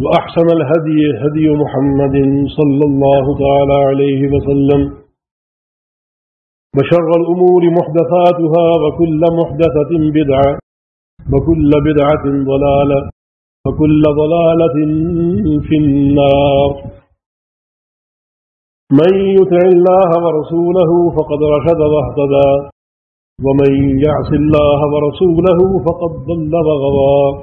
وأحسن الهدي هدي محمد صلى الله تعالى عليه وسلم بشر الأمور محدثاتها وكل محدثة بدعة وكل بدعة ضلالة وكل ضلالة في النار من يتع الله ورسوله فقد رشد واهتدى ومن يعص الله ورسوله فقد ضل وغضى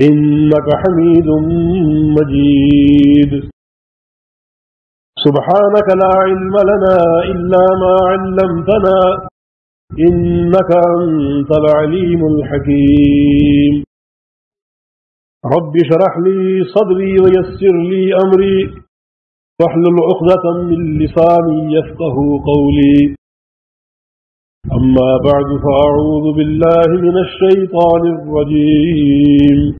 إنك حميد مجيد. سبحانك لا علم لنا إلا ما علمتنا، إنك أنت العليم الحكيم. رب شرح لي صدري ويسر لي أمري، واحلل عقدة من لساني يفقه قولي. أما بعد، فأعوذ بالله من الشيطان الرجيم.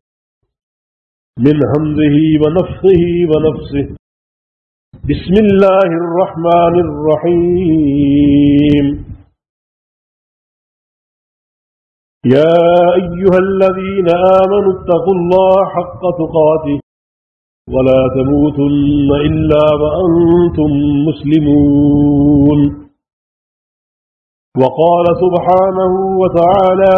من همزه ونفسه ونفسه بسم الله الرحمن الرحيم. يا أيها الذين آمنوا اتقوا الله حق تقاته ولا تموتن إلا وأنتم مسلمون. وقال سبحانه وتعالى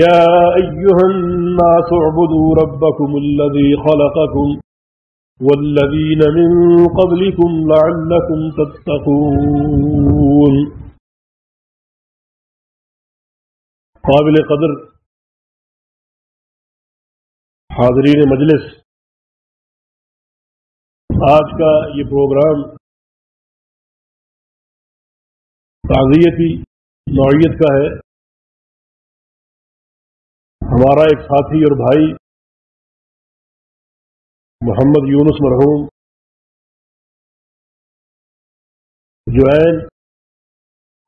يا أيها الناس اعبدوا ربكم الذي خلقكم والذين من قبلكم لعلكم تتقون. قابل قدر. حاضرین مجلس، آج کا یہ پروگرام تعزیتی نوعیت کا ہے۔ ہمارا ایک ساتھی اور بھائی، محمد یونس مرحوم جو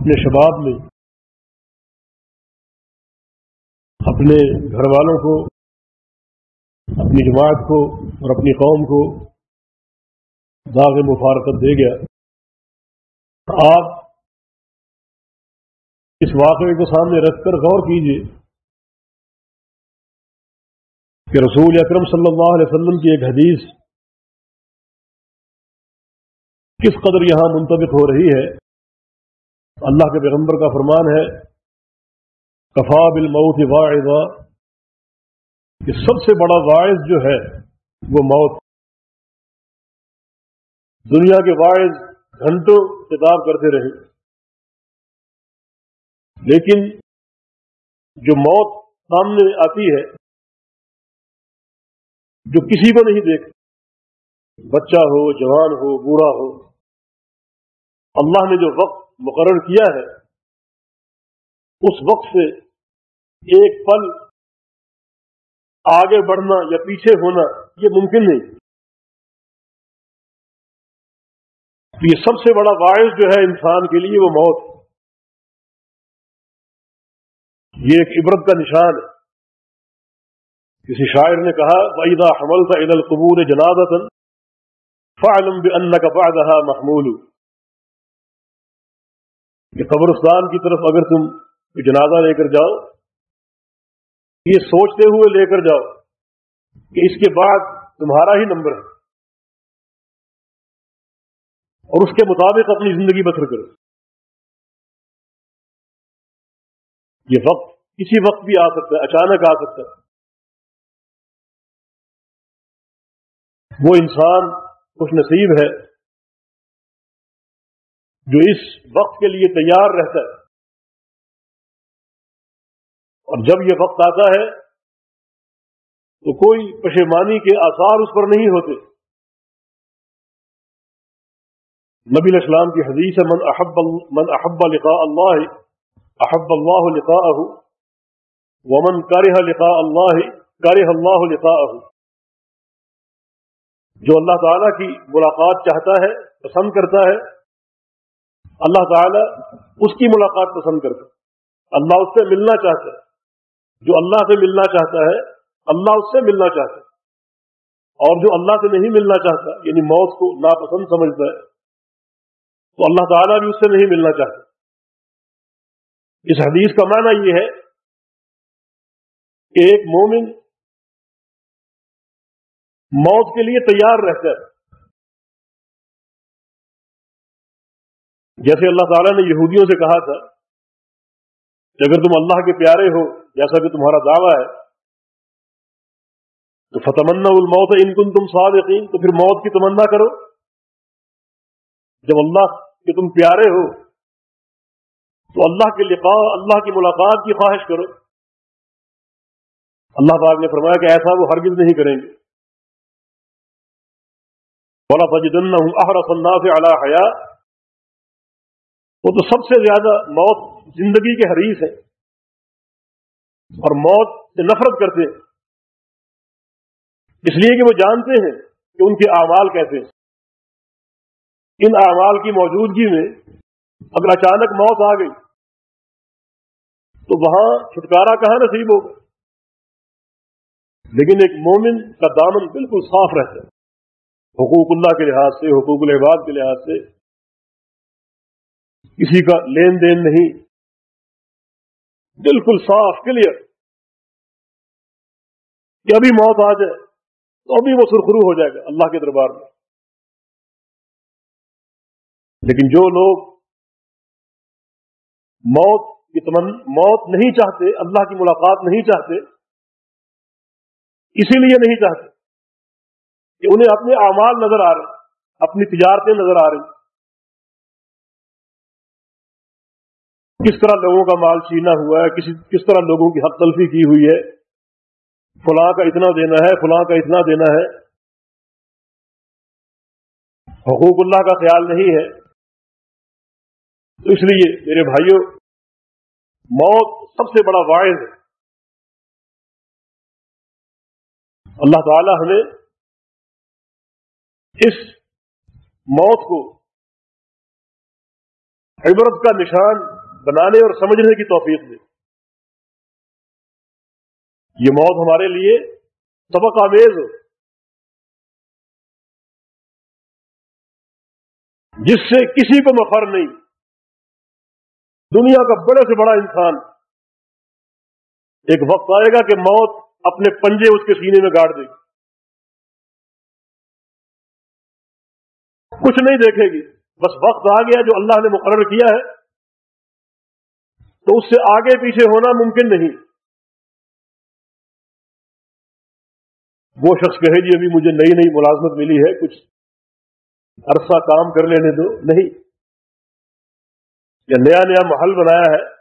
اپنے شباب میں، اپنے گھر والوں کو، اپنی جماعت کو اور اپنی قوم کو داغ مفارقت دے گیا۔ آپ اس واقعے کو سامنے رکھ کر غور کیجیے کہ رسول اکرم صلی اللہ علیہ وسلم کی ایک حدیث کس قدر یہاں منتبق ہو رہی ہے؟ اللہ کے پیغمبر کا فرمان ہے، کفا بالموت واعظا۔ کہ سب سے بڑا واعظ جو ہے، وہ موت۔ دنیا کے واعظ گھنٹوں کتاب کرتے رہے۔ لیکن جو موت سامنے آتی ہے جو کسی کو نہیں دیکھ بچہ ہو، جوان ہو، بوڑھا ہو۔ اللہ نے جو وقت مقرر کیا ہے، اس وقت سے ایک پل آگے بڑھنا یا پیچھے ہونا یہ ممکن نہیں۔ یہ سب سے بڑا باعث جو ہے انسان کے لیے وہ موت۔ یہ ایک عبرت کا نشان ہے۔ کسی شاعر نے کہا ویدا حمل تھا عید القبور جنازت فعلم کا محمول. کہ قبرستان کی طرف اگر تم جنازہ لے کر جاؤ، یہ سوچتے ہوئے لے کر جاؤ کہ اس کے بعد تمہارا ہی نمبر ہے اور اس کے مطابق اپنی زندگی بسر کرو۔ یہ وقت کسی وقت بھی آ سکتا ہے، اچانک آ سکتا ہے۔ وہ انسان خوش نصیب ہے جو اس وقت کے لیے تیار رہتا ہے۔ اور جب یہ وقت آتا ہے تو کوئی پشیمانی کے آثار اس پر نہیں ہوتے۔ نبی الاسلام کی حدیث ہے، من احب من احب لقاء اللہ، احب اللہ لقاء ومن کرہ لقاء اللہ کرہ اللہ لقاء جو اللہ تعالی کی ملاقات چاہتا ہے، پسند کرتا ہے، اللہ تعالی اس کی ملاقات پسند کرتا ہے۔ اللہ اس سے ملنا چاہتا ہے۔ جو اللہ سے ملنا چاہتا ہے، اللہ اس سے ملنا چاہتا ہے۔ اور جو اللہ سے نہیں ملنا چاہتا یعنی موت کو ناپسند سمجھتا ہے، تو اللہ تعالیٰ بھی اس سے نہیں ملنا چاہتے اس حدیث کا معنی یہ ہے کہ ایک مومن موت کے لیے تیار رہتا ہے جیسے اللہ تعالیٰ نے یہودیوں سے کہا تھا کہ اگر تم اللہ کے پیارے ہو، جیسا کہ تمہارا دعویٰ ہے، تو فتمنا الموت ان کن تم سواد تو پھر موت کی تمنا کرو۔ جب اللہ کہ تم پیارے ہو، تو اللہ کے لقاء، اللہ کی ملاقات کی خواہش کرو۔ اللہ پاک نے فرمایا کہ ایسا وہ ہرگز نہیں کریں گے۔ بولا فجدن احرف اللہ سے اعلیٰ حیا وہ تو سب سے زیادہ موت زندگی کے حریث ہے اور موت سے نفرت کرتے ہیں. اس لیے کہ وہ جانتے ہیں کہ ان کے اعمال کیسے ہیں. ان اعمال کی موجودگی میں اگر اچانک موت آ گئی تو وہاں چھٹکارا کہاں نصیب ہوگا؟ لیکن ایک مومن کا دامن بالکل صاف رہتا ہے. حقوق اللہ کے لحاظ سے، حقوق العباد کے لحاظ سے۔ کسی کا لین دین نہیں۔ بالکل صاف کلیئر کہ ابھی موت آ جائے، تو ابھی وہ سرخرو ہو جائے گا اللہ کے دربار میں۔ لیکن جو لوگ موت کی تمن، موت نہیں چاہتے، اللہ کی ملاقات نہیں چاہتے، اسی لیے نہیں چاہتے۔ کہ انہیں اپنے اعمال نظر آ رہے اپنی تجارتیں نظر آ رہی کس طرح لوگوں کا مال چھینا ہوا ہے، کسی کس طرح لوگوں کی حق تلفی کی ہوئی ہے، فلاں کا اتنا دینا ہے، فلاں کا اتنا دینا ہے۔ حقوق اللہ کا خیال نہیں ہے۔ تو اس لیے میرے بھائیوں، موت سب سے بڑا واعظ ہے۔ اللہ تعالی ہمیں اس موت کو عبرت کا نشان بنانے اور سمجھنے کی توفیق دے۔ یہ موت ہمارے لیے سبق آمیز ہو۔ جس سے کسی کو مفر نہیں۔ دنیا کا بڑے سے بڑا انسان۔ ایک وقت آئے گا کہ موت اپنے پنجے اس کے سینے میں گاڑ دے گی۔ کچھ نہیں دیکھے گی۔ بس وقت آ گیا جو اللہ نے مقرر کیا ہے۔ تو اس سے آگے پیچھے ہونا ممکن نہیں۔ وہ شخص کہے جی ابھی مجھے نئی نئی ملازمت ملی ہے، کچھ عرصہ کام کر لینے دو۔ نہیں۔ یا نیا نیا محل بنایا ہے۔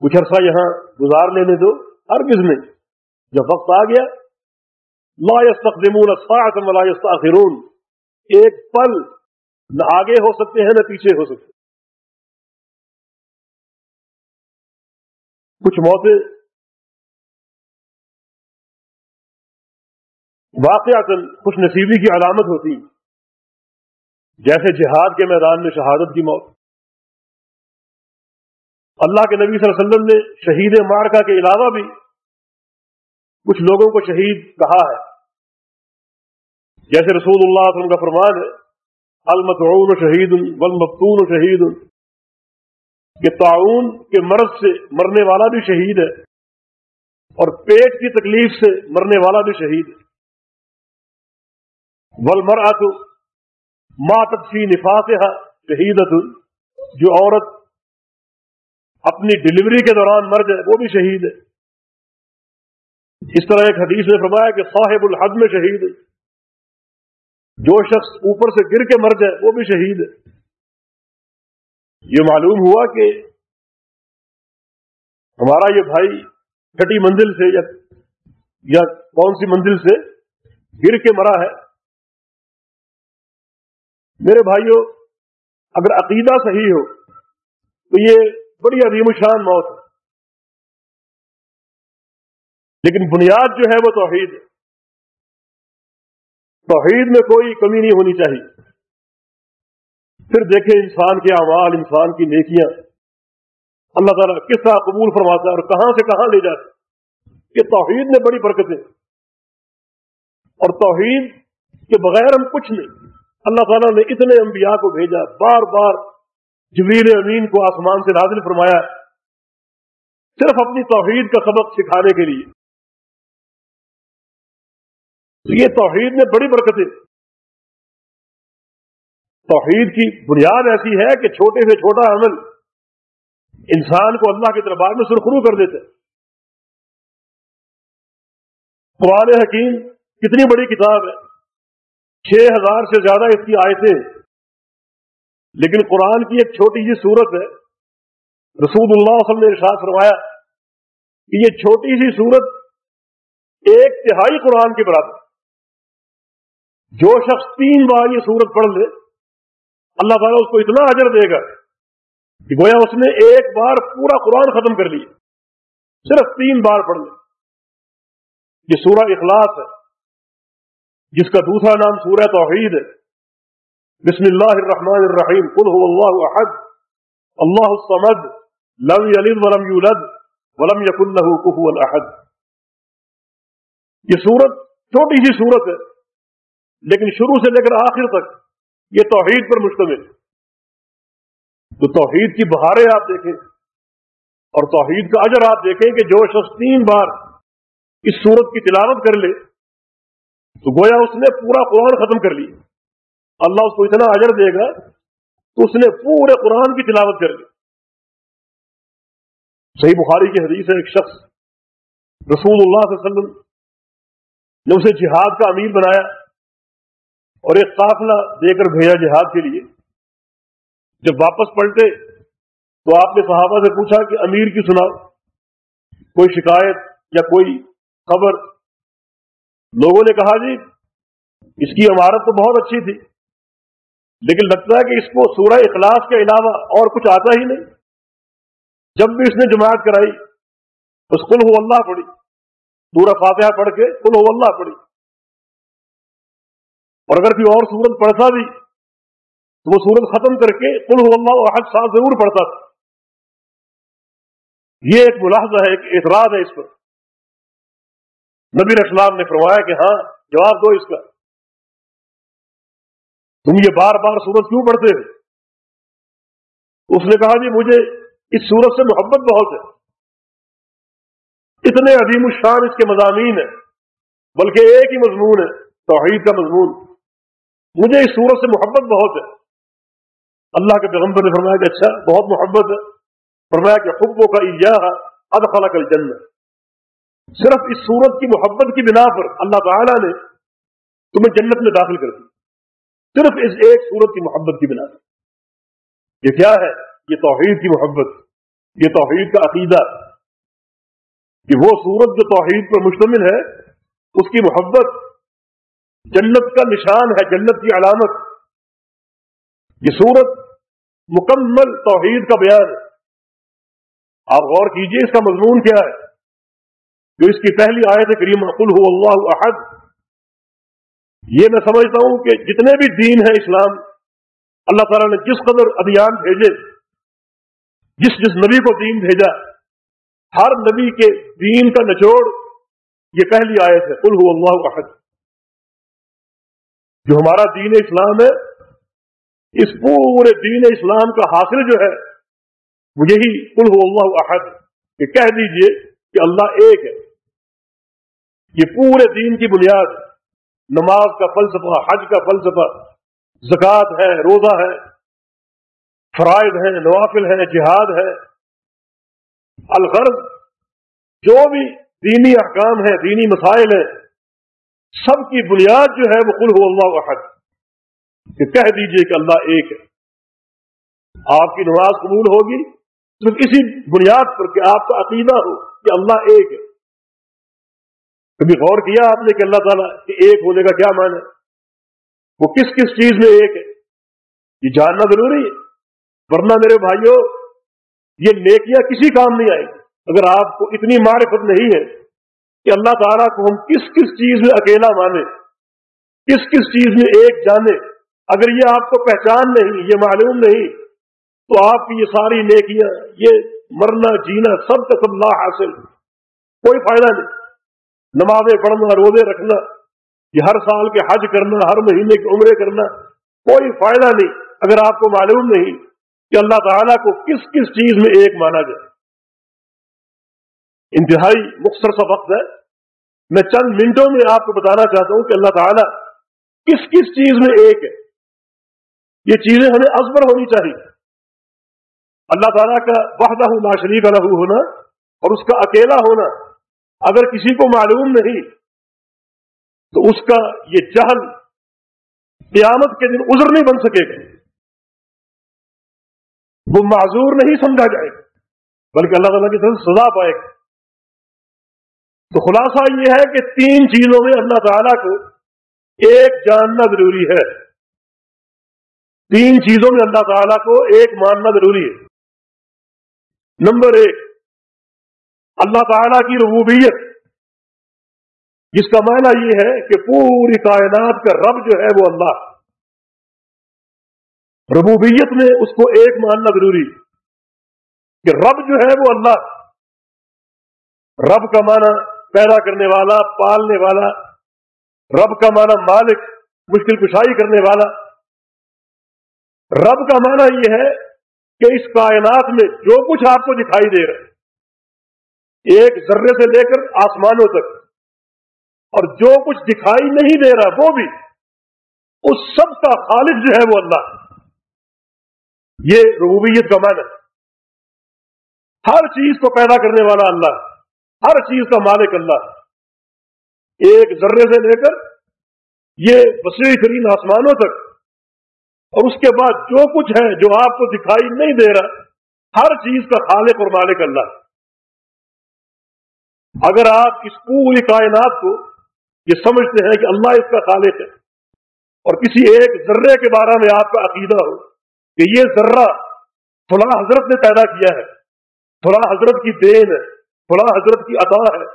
کچھ عرصہ یہاں گزار لینے دو۔ ہر کس میں جب وقت آ گیا، لا يستقدمون الساعة ولا يستاخرون ایک پل نہ آگے ہو سکتے ہیں، نہ پیچھے ہو سکتے کچھ موتیں واقعات خوش نصیبی کی علامت ہوتی، جیسے جہاد کے میدان میں شہادت کی موت۔ اللہ کے نبی صلی اللہ علیہ وسلم نے شہید مارکا کے علاوہ بھی کچھ لوگوں کو شہید کہا ہے۔ جیسے رسول اللہ علیہ وسلم کا فرمان ہے المتعون شہید والمفتون شہید، کہ تعاون کے مرض سے مرنے والا بھی شہید ہے، اور پیٹ کی تکلیف سے مرنے والا بھی شہید ہے۔ ولمر ماتت فی نفاس شہید جو عورت اپنی ڈلیوری کے دوران مر جائے وہ بھی شہید ہے۔ اس طرح ایک حدیث میں فرمایا کہ صاحب الحد میں شہید جو شخص اوپر سے گر کے مر جائے، وہ بھی شہید ہے۔ یہ معلوم ہوا کہ ہمارا یہ بھائی چھٹی منزل سے یا یا کون سی منزل سے گر کے مرا ہے۔ میرے بھائیوں اگر عقیدہ صحیح ہو، تو یہ بڑی عظیم شان موت ہے۔ لیکن بنیاد جو ہے وہ توحید ہے۔ توحید میں کوئی کمی نہیں ہونی چاہیے۔ پھر دیکھیں انسان کے اعمال، انسان کی نیکیاں۔ اللہ تعالیٰ کس طرح قبول فرماتا ہے اور کہاں سے کہاں لے جاتا کہ توحید میں بڑی برکتیں۔ اور توحید کے بغیر ہم کچھ نہیں۔ اللہ تعالیٰ نے اتنے انبیاء کو بھیجا، بار بار جبریل امین کو آسمان سے نازل فرمایا صرف اپنی توحید کا سبق سکھانے کے لیے۔ تو یہ توحید میں بڑی برکتیں۔ توحید کی بنیاد ایسی ہے کہ چھوٹے سے چھوٹا عمل انسان کو اللہ کے دربار میں سرخرو کر دیتے قرآن حکیم کتنی بڑی کتاب ہے۔ چھ ہزار سے زیادہ اس کی آیتیں۔ لیکن قرآن کی ایک چھوٹی سی صورت ہے۔ رسول اللہ علیہ وسلم نے ارشاد فرمایا کہ یہ چھوٹی سی صورت ایک تہائی قرآن کے برابر۔ جو شخص تین بار یہ سورت پڑھ لے، اللہ تعالیٰ اس کو اتنا اجر دے گا کہ گویا اس نے ایک بار پورا قرآن ختم کر لیا۔ صرف تین بار پڑھ لے۔ یہ سورہ اخلاص ہے، جس کا دوسرا نام سورہ توحید ہے۔ بسم اللہ الرحمن الرحیم، قل هو اللہ احد، اللہ الصمد، لم یلد ولم یولد، ولم یکن له کفوا احد۔ یہ سورت چھوٹی سی سورت ہے۔ لیکن شروع سے لے کر آخر تک یہ توحید پر مشتمل تو توحید کی بہاریں آپ دیکھیں اور توحید کا اجر آپ دیکھیں کہ جو شخص تین بار اس صورت کی تلاوت کر لے، تو گویا اس نے پورا قرآن ختم کر لیا اللہ اس کو اتنا اجر دے گا تو اس نے پورے قرآن کی تلاوت کر لی۔ صحیح بخاری کی حدیث ہے، ایک شخص رسول اللہ صلی اللہ علیہ وسلم نے اسے جہاد کا امیر بنایا۔ اور ایک قافلہ دے کر بھیجا جہاد کے لیے۔ جب واپس پلٹے تو آپ نے صحابہ سے پوچھا کہ امیر کی سنا کوئی شکایت یا کوئی خبر؟ لوگوں نے کہا جی اس کی عمارت تو بہت اچھی تھی، لیکن لگتا ہے کہ اس کو سورہ اخلاص کے علاوہ اور کچھ آتا ہی نہیں۔ جب بھی اس نے جماعت کرائی اس کل ہو اللہ پڑی سورہ فاتحہ پڑھ کے کل ہو اللہ پڑی اور اگر کوئی اور سورت پڑھتا بھی، تو وہ سورت ختم کر کے کل اللہ احد سال ضرور پڑھتا تھا۔ یہ ایک ملاحظہ ہے، ایک اعتراض ہے اس پر۔ نبی اسلام نے فرمایا کہ ہاں جواب دو اس کا۔ تم یہ بار بار سورت کیوں پڑھتے ہو؟ اس نے کہا جی مجھے اس سورت سے محبت بہت ہے۔ اتنے عظیم الشان اس کے مضامین ہیں، بلکہ ایک ہی مضمون ہے، توحید کا مضمون۔ مجھے اس صورت سے محبت بہت ہے۔ اللہ کے پیغمبر نے فرمایا کہ اچھا بہت محبت ہے۔ فرمایا کہ خبوں کا اد خلا کل جنت صرف اس صورت کی محبت کی بنا پر اللہ تعالی نے تمہیں جنت میں داخل کر دی۔ صرف اس ایک صورت کی محبت کی بنا پر۔ یہ کیا ہے؟ یہ توحید کی محبت۔ یہ توحید کا عقیدہ۔ کہ وہ صورت جو توحید پر مشتمل ہے، اس کی محبت جنت کا نشان ہے، جنت کی علامت۔ یہ صورت مکمل توحید کا بیان ہے۔ آپ غور کیجیے اس کا مضمون کیا ہے۔ جو اس کی پہلی آیت کریمہ قل ہو اللہ احد یہ میں سمجھتا ہوں کہ جتنے بھی دین ہیں اسلام، اللہ تعالیٰ نے جس قدر ابھیان بھیجے، جس جس نبی کو دین بھیجا، ہر نبی کے دین کا نچوڑ، یہ پہلی آیت ہے۔ قل ہو اللہ احد جو ہمارا دین اسلام ہے، اس پورے دین اسلام کا حاصل جو ہے، وہ یہی کل ہو اللہ احد کہ کہہ دیجیے کہ اللہ ایک ہے۔ یہ پورے دین کی بنیاد، نماز کا فلسفہ، حج کا فلسفہ، زکوٰۃ ہے، روزہ ہے، فرائض ہے نوافل ہے جہاد ہے۔ الغرض جو بھی دینی احکام ہے دینی مسائل ہیں سب کی بنیاد جو ہے وہ کل ہو اللہ احد۔ کہ کہہ دیجیے کہ اللہ ایک ہے۔ آپ کی نماز قبول ہوگی صرف اسی بنیاد پر کہ آپ کا عقیدہ ہو کہ اللہ ایک ہے۔ کبھی غور کیا آپ نے کہ اللہ تعالیٰ کہ ایک ہونے کا کیا معنی ہے؟ وہ کس کس چیز میں ایک ہے؟ یہ جاننا ضروری ہے۔ ورنہ میرے بھائیوں یہ نیکیاں کسی کام نہیں آئیں اگر آپ کو اتنی معرفت نہیں ہے کہ اللہ تعالیٰ کو ہم کس کس چیز میں اکیلا مانیں، کس کس چیز میں ایک جانے اگر یہ آپ کو پہچان نہیں، یہ معلوم نہیں، تو آپ کی یہ ساری نیکیاں، یہ مرنا، جینا، سب کا سب لا حاصل کوئی فائدہ نہیں۔ نمازیں پڑھنا، روزے رکھنا، یہ ہر سال کے حج کرنا، ہر مہینے کے عمرے کرنا، کوئی فائدہ نہیں۔ اگر آپ کو معلوم نہیں کہ اللہ تعالیٰ کو کس کس چیز میں ایک مانا جائے۔ انتہائی مختصر سا وقت ہے۔ میں چند منٹوں میں آپ کو بتانا چاہتا ہوں کہ اللہ تعالیٰ کس کس چیز میں ایک ہے۔ یہ چیزیں ہمیں ازبر ہونی چاہیے۔ اللہ تعالیٰ کا وحدہ لا شریک الح ہونا اور اس کا اکیلا ہونا اگر کسی کو معلوم نہیں، تو اس کا یہ جہل قیامت کے دن عذر نہیں بن سکے گا۔ وہ معذور نہیں سمجھا جائے گا، بلکہ اللہ تعالیٰ کی طرف سزا پائے گا۔ تو خلاصہ یہ ہے کہ تین چیزوں میں اللہ تعالیٰ کو ایک جاننا ضروری ہے۔ تین چیزوں میں اللہ تعالیٰ کو ایک ماننا ضروری ہے۔ نمبر ایک، اللہ تعالیٰ کی ربوبیت، جس کا معنی یہ ہے کہ پوری کائنات کا رب جو ہے وہ اللہ۔ ربوبیت میں اس کو ایک ماننا ضروری کہ رب جو ہے وہ اللہ۔ رب کا معنی پیدا کرنے والا، پالنے والا، رب کا معنی مالک، مشکل کشائی کرنے والا۔ رب کا معنی یہ ہے کہ اس کائنات میں جو کچھ آپ کو دکھائی دے رہا ہے، ایک ذرے سے لے کر آسمانوں تک، اور جو کچھ دکھائی نہیں دے رہا، وہ بھی، اس سب کا خالق جو ہے وہ اللہ۔ یہ ربوبیت کا معنی ہر چیز کو پیدا کرنے والا اللہ۔ ہر چیز کا مالک اللہ ہے۔ ایک ذرے سے لے کر یہ وسیع ترین آسمانوں تک۔ اور اس کے بعد جو کچھ ہے جو آپ کو دکھائی نہیں دے رہا، ہر چیز کا خالق اور مالک اللہ ہے۔ اگر آپ اس پوری کائنات کو یہ سمجھتے ہیں کہ اللہ اس کا خالق ہے، اور کسی ایک ذرے کے بارے میں آپ کا عقیدہ ہو کہ یہ ذرہ فلاں حضرت نے پیدا کیا ہے، فلاں حضرت کی دین ہے فلاں حضرت کی عطا ہے،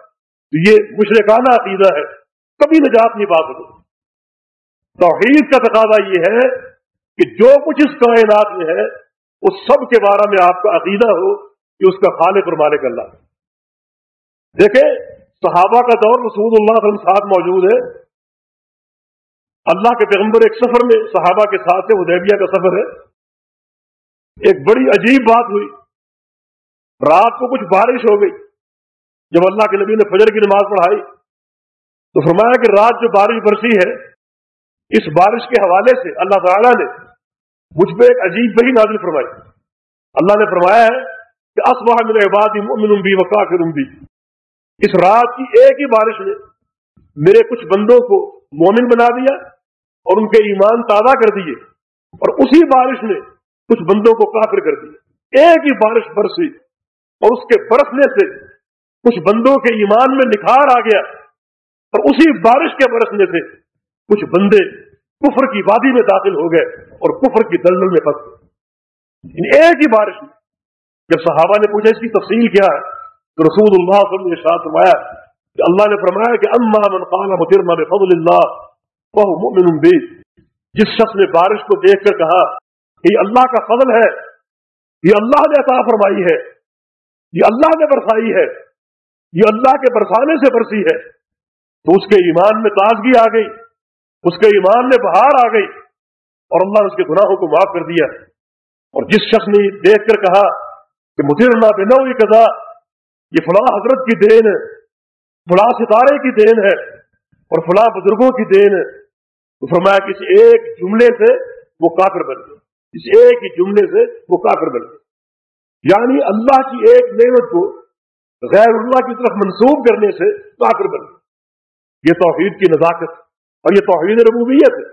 تو یہ مشرقانہ عقیدہ ہے۔ کبھی نجات نہیں پا سکے توحید کا تقاضا یہ ہے کہ جو کچھ اس کائنات میں ہے، اس سب کے بارے میں آپ کا عقیدہ ہو کہ اس کا خالق اور مالک اللہ۔ دیکھیں، صحابہ کا دور رسول اللہ علیہ وسلم ساتھ موجود ہے۔ اللہ کے پیغمبر ایک سفر میں صحابہ کے ساتھ سے ادیبیہ کا سفر ہے۔ ایک بڑی عجیب بات ہوئی۔ رات کو کچھ بارش ہو گئی۔ جب اللہ کے نبی نے فجر کی نماز پڑھائی تو فرمایا کہ رات جو بارش برسی ہے، اس بارش کے حوالے سے اللہ تعالیٰ نے مجھ پہ ایک عجیب بہی نازل فرمائی۔ اللہ نے فرمایا ہے کہ اسبہ میرے عبادی مؤمن بھی وقا بھی اس رات کی ایک ہی بارش نے میرے کچھ بندوں کو مومن بنا دیا اور ان کے ایمان تازہ کر دیے اور اسی بارش نے کچھ بندوں کو کافر کر دیا۔ ایک ہی بارش برسی اور اس کے برسنے سے کچھ بندوں کے ایمان میں نکھار آ گیا اور اسی بارش کے برسنے سے کچھ بندے کفر کی وادی میں داخل ہو گئے اور کفر کی دلدل میں پھنس گئے۔ ایک ہی بارش میں جب صحابہ نے پوچھا اس کی تفصیل کیا ہے، تو رسول اللہ صلی اللہ علیہ وسلم نے ساتھ فرمایا کہ اللہ نے فرمایا کہ اما من قال مترما بفضل اللہ وہ مؤمن بی۔ جس شخص نے بارش کو دیکھ کر کہا کہ یہ اللہ کا فضل ہے، یہ اللہ نے عطا فرمائی ہے، یہ اللہ نے برسائی ہے یہ اللہ کے برسانے سے برسی ہے۔ تو اس کے ایمان میں تازگی آ گئی، اس کے ایمان میں بہار آ گئی اور اللہ نے اس کے گناہوں کو معاف کر دیا۔ اور جس شخص نے دیکھ کر کہا کہ مجھے اللہ بنا ہوئی کدا یہ فلاں حضرت کی دین ہے، فلاں ستارے کی دین ہے اور فلاں بزرگوں کی دین ہے، تو فرمایا کہ اس ایک جملے سے وہ کافر بن گئے اس ایک ہی جملے سے وہ کافر بن گئے یعنی اللہ کی ایک نعمت کو غیر اللہ کی طرف منسوخ کرنے سے کافر بن یہ توحید کی نزاکت اور یہ توحید ربوبیت ہے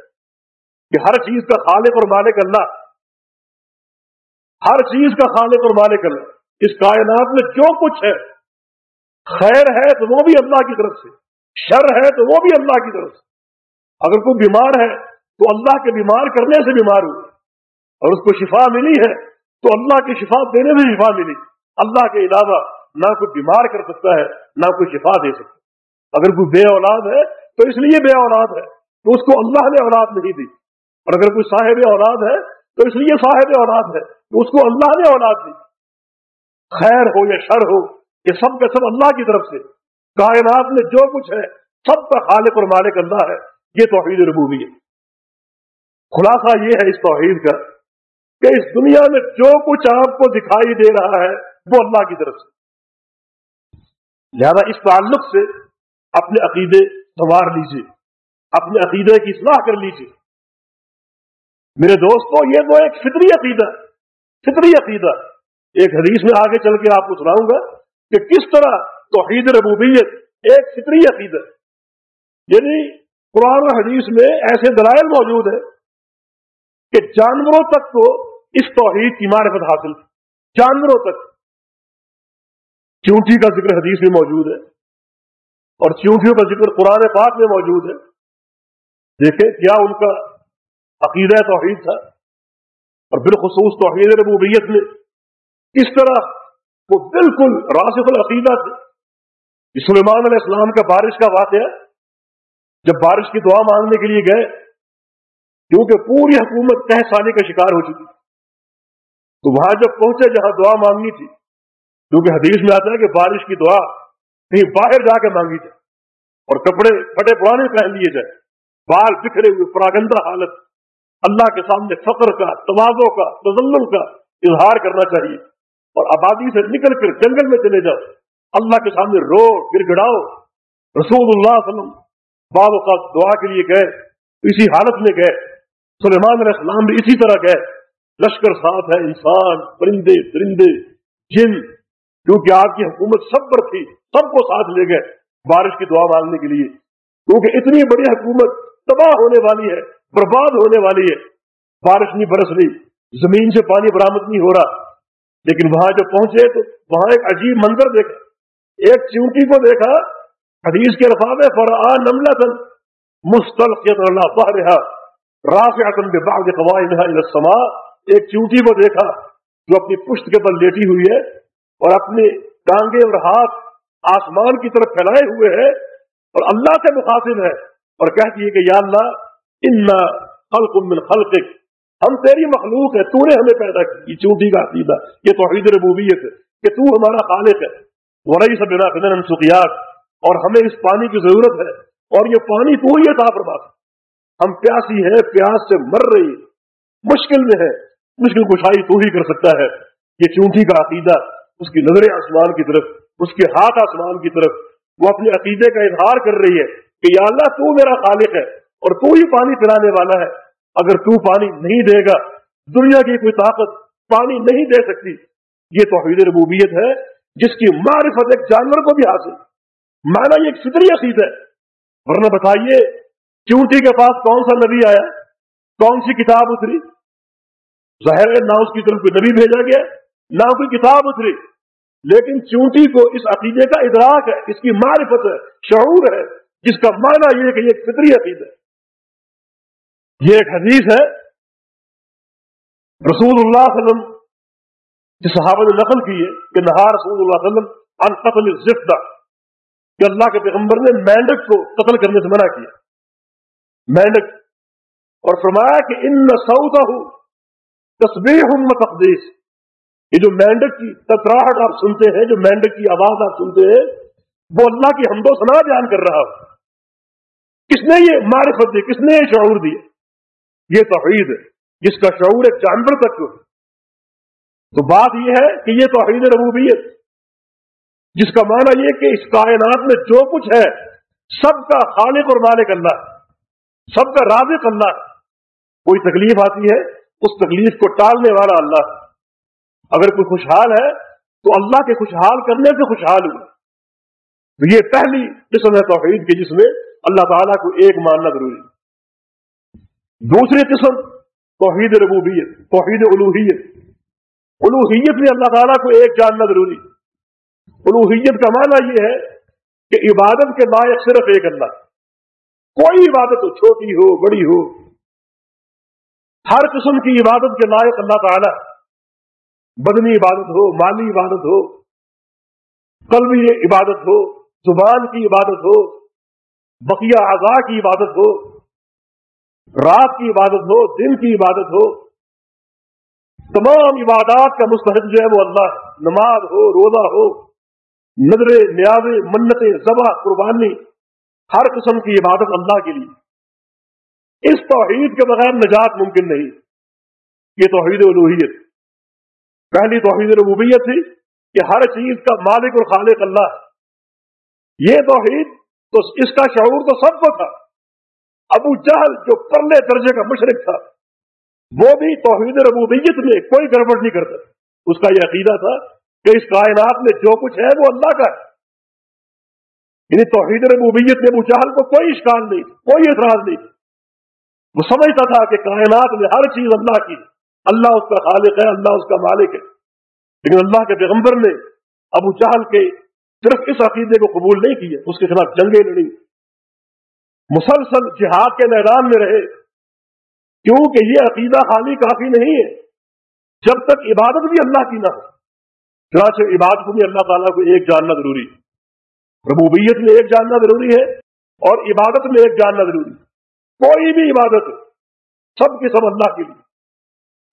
کہ ہر چیز کا خالق اور مالک اللہ، ہر چیز کا خالق اور مالک اللہ۔ اس کائنات میں جو کچھ ہے، خیر ہے تو وہ بھی اللہ کی طرف سے، شر ہے تو وہ بھی اللہ کی طرف سے۔ اگر کوئی بیمار ہے تو اللہ کے بیمار کرنے سے بیمار ہوئے اور اس کو شفا ملی ہے تو اللہ کی شفا دینے میں شفا ملی۔ اللہ کے علاوہ نہ کوئی بیمار کر سکتا ہے، نہ کوئی شفا دے سکتا اگر کوئی بے اولاد ہے، تو اس لیے بے اولاد ہے تو اس کو اللہ نے اولاد نہیں دی۔ اور اگر کوئی صاحب اولاد ہے، تو اس لیے صاحب اولاد ہے تو اس کو اللہ نے اولاد دی۔ خیر ہو یا شر ہو، یہ سب کا سب اللہ کی طرف سے۔ کائنات میں جو کچھ ہے، سب کا خالق اور مالک اللہ ہے۔ یہ توحید ربوبی ہے خلاصہ یہ ہے اس توحید کا کہ اس دنیا میں جو کچھ آپ کو دکھائی دے رہا ہے، وہ اللہ کی طرف سے۔ لہذا اس تعلق سے اپنے عقیدے سنوار لیجیے اپنے عقیدے کی اصلاح کر لیجیے میرے دوستوں یہ تو ایک فطری عقیدہ فطری عقیدہ۔ ایک حدیث میں آگے چل کے آپ کو سناؤں گا کہ کس طرح توحید ربوبیت ایک فطری عقیدہ۔ یعنی قرآن و حدیث میں ایسے دلائل موجود ہیں کہ جانوروں تک کو اس توحید کی معرفت حاصل، جانوروں تک چونٹی کا ذکر حدیث میں موجود ہے اور چونٹیوں کا ذکر قرآن پاک میں موجود ہے۔ دیکھیں کیا ان کا عقیدہ توحید تھا اور بالخصوص توحید ربوبیت میں کس طرح وہ بالکل راسف العقیدہ تھے۔ سلیمان علیہ السلام کا بارش کا واقعہ جب بارش کی دعا مانگنے کے لیے گئے، کیونکہ پوری حکومت تہ سالی کا شکار ہو چکی۔ تو وہاں جب پہنچے جہاں دعا مانگنی تھی کیونکہ حدیث میں آتا ہے کہ بارش کی دعا کہیں باہر جا کے مانگی جائے اور کپڑے پھٹے پرانے پہن لیے جائے۔ بال بکھرے ہوئے، پراگندہ حالت۔ اللہ کے سامنے فقر کا توازوں کا تزل کا اظہار کرنا چاہیے۔ اور آبادی سے نکل کر جنگل میں چلے جاؤ۔ اللہ کے سامنے رو گر گڑاؤ رسول اللہ علیہ وسلم بعض اوقات دعا کے لیے گئے، اسی حالت میں گئے۔ سلیمان علیہ السلام بھی اسی طرح گئے۔ لشکر ساتھ ہے انسان، پرندے پرندے جن۔ کیونکہ آپ کی حکومت سب پر تھی، سب کو ساتھ لے گئے بارش کی دعا مانگنے کے لیے۔ کیونکہ اتنی بڑی حکومت تباہ ہونے والی ہے، برباد ہونے والی ہے۔ بارش نہیں برس رہی، زمین سے پانی برامد نہیں ہو رہا۔ لیکن وہاں جب پہنچے تو وہاں ایک عجیب منظر دیکھا۔ ایک چونٹی کو دیکھا، حدیث کے رفاظ فرآ نملہ تن مستلقیت اللہ رہا رافعتن ببعض قوائمها الى السماء۔ ایک چونٹی کو دیکھا جو اپنی پشت کے بل لیٹی ہوئی ہے۔ اور اپنے ٹانگے اور ہاتھ آسمان کی طرف پھیلائے ہوئے ہیں اور اللہ سے مخاطب ہے اور کہتی ہے کہ یا اللہ ان خلق من خلقک، ہم تیری مخلوق ہے تو نے ہمیں پیدا کی۔ چونٹی کا عقیدہ، یہ توحید ربوبیت ہے کہ تو ہمارا خالق ہے۔ ورئی سب بنا سقیات اور ہمیں اس پانی کی ضرورت ہے۔ اور یہ پانی تو ہی تھا پربات ہم پیاسی ہیں، پیاس سے مر رہی مشکل میں ہے مشکل کشائی تو ہی کر سکتا ہے۔ یہ چونٹی کا عقیدہ اس کی نظریں آسمان کی طرف، اس کے ہاتھ آسمان کی طرف۔ وہ اپنے عقیدے کا اظہار کر رہی ہے کہ یا اللہ تو میرا خالق ہے اور تو ہی پانی پلانے والا ہے۔ اگر تو پانی نہیں دے گا، دنیا کی کوئی طاقت پانی نہیں دے سکتی۔ یہ توحید ربوبیت ہے، جس کی معرفت ایک جانور کو بھی حاصل۔ مانا یہ ایک فطری عقید ہے۔ ورنہ بتائیے، چونٹی کے پاس کون سا نبی آیا؟ کون سی کتاب اتری؟ ظاہر ہے، نہ اس کی طرف کوئی نبی بھیجا گیا، نہ کوئی کتاب اتری۔ لیکن چونٹی کو اس عقیدے کا ادراک ہے، اس کی معرفت ہے، شعور ہے، جس کا معنی یہ کہ یہ ایک فطری عقید ہے۔ یہ ایک حدیث ہے۔ رسول اللہ علیہ وسلم، جس صحابہ نے نقل کی ہے کہ نہا رسول اللہ علیہ وسلم ان قتل کہ اللہ کے پیغمبر نے مینڈک کو قتل کرنے سے منع کیا۔ مینڈک، اور فرمایا کہ ان سعودہ تصویر ہوں تقدیس۔ یہ جو مینڈک کی تتراہٹ آپ سنتے ہیں، جو مینڈک کی آواز آپ سنتے ہیں، وہ اللہ کی حمد و سنا بیان کر رہا ہو۔ کس نے یہ معرفت دی؟ کس نے یہ شعور دی یہ توحید ہے، جس کا شعور ایک جانور تک ہو۔ تو بات یہ ہے کہ یہ توحید ربوبیت، جس کا معنی یہ کہ اس کائنات میں جو کچھ ہے، سب کا خالق اور مالک اللہ، سب کا رازق اللہ۔ کوئی تکلیف آتی ہے، اس تکلیف کو ٹالنے والا اللہ۔ ہے اگر کوئی خوشحال ہے تو اللہ کے خوشحال کرنے سے خوشحال ہوئے تو یہ پہلی قسم ہے توحید کی، جس میں اللہ تعالیٰ کو ایک ماننا ضروری دوسری قسم توحید ربوبیت، توحید الوحیت الوحیت میں اللہ تعالیٰ کو ایک جاننا ضروری الوحیت کا معنی یہ ہے کہ عبادت کے لائق صرف ایک اللہ کوئی عبادت ہو چھوٹی ہو، بڑی ہو، ہر قسم کی عبادت کے لائق اللہ تعالیٰ بدنی عبادت ہو، مالی عبادت ہو، قلبی عبادت ہو، زبان کی عبادت ہو، بقیہ اعضاء کی عبادت ہو، رات کی عبادت ہو، دن کی عبادت ہو، تمام عبادات کا مستحق جو ہے وہ اللہ نماز ہو، روزہ ہو، نظر نیاز، منت ذبح، قربانی، ہر قسم کی عبادت اللہ کے لیے۔ اس توحید کے بغیر نجات ممکن نہیں۔ یہ توحید الوحیت۔ پہلی توحید ربوبیت تھی کہ ہر چیز کا مالک اور خالق اللہ ہے۔ یہ توحید تو اس کا شعور تو سب کو تھا۔ ابو جہل جو پرلے درجے کا مشرق تھا، وہ بھی توحید ربوبیت میں کوئی گڑبڑ نہیں کرتا۔ اس کا یہ عقیدہ تھا کہ اس کائنات میں جو کچھ ہے وہ اللہ کا ہے۔ یعنی توحید ربوبیت میں ابو چاہل کو کوئی اشکال نہیں، کوئی اعتراض نہیں۔ وہ سمجھتا تھا کہ کائنات میں ہر چیز اللہ کی اللہ اس کا خالق ہے، اللہ اس کا مالک ہے۔ لیکن اللہ کے پیغمبر نے ابو چاہل کے صرف اس عقیدے کو قبول نہیں کیا، اس کے خلاف جنگیں لڑی مسلسل جہاد کے میدان میں رہے۔ کیونکہ یہ عقیدہ خالی کافی نہیں ہے۔ جب تک عبادت بھی اللہ کی نہ ہو، چنانچہ عبادت بھی اللہ تعالیٰ کو ایک جاننا ضروری ربوبیت میں ایک جاننا ضروری ہے اور عبادت میں ایک جاننا ضروری کوئی بھی عبادت، سب کے سب اللہ کے لیے۔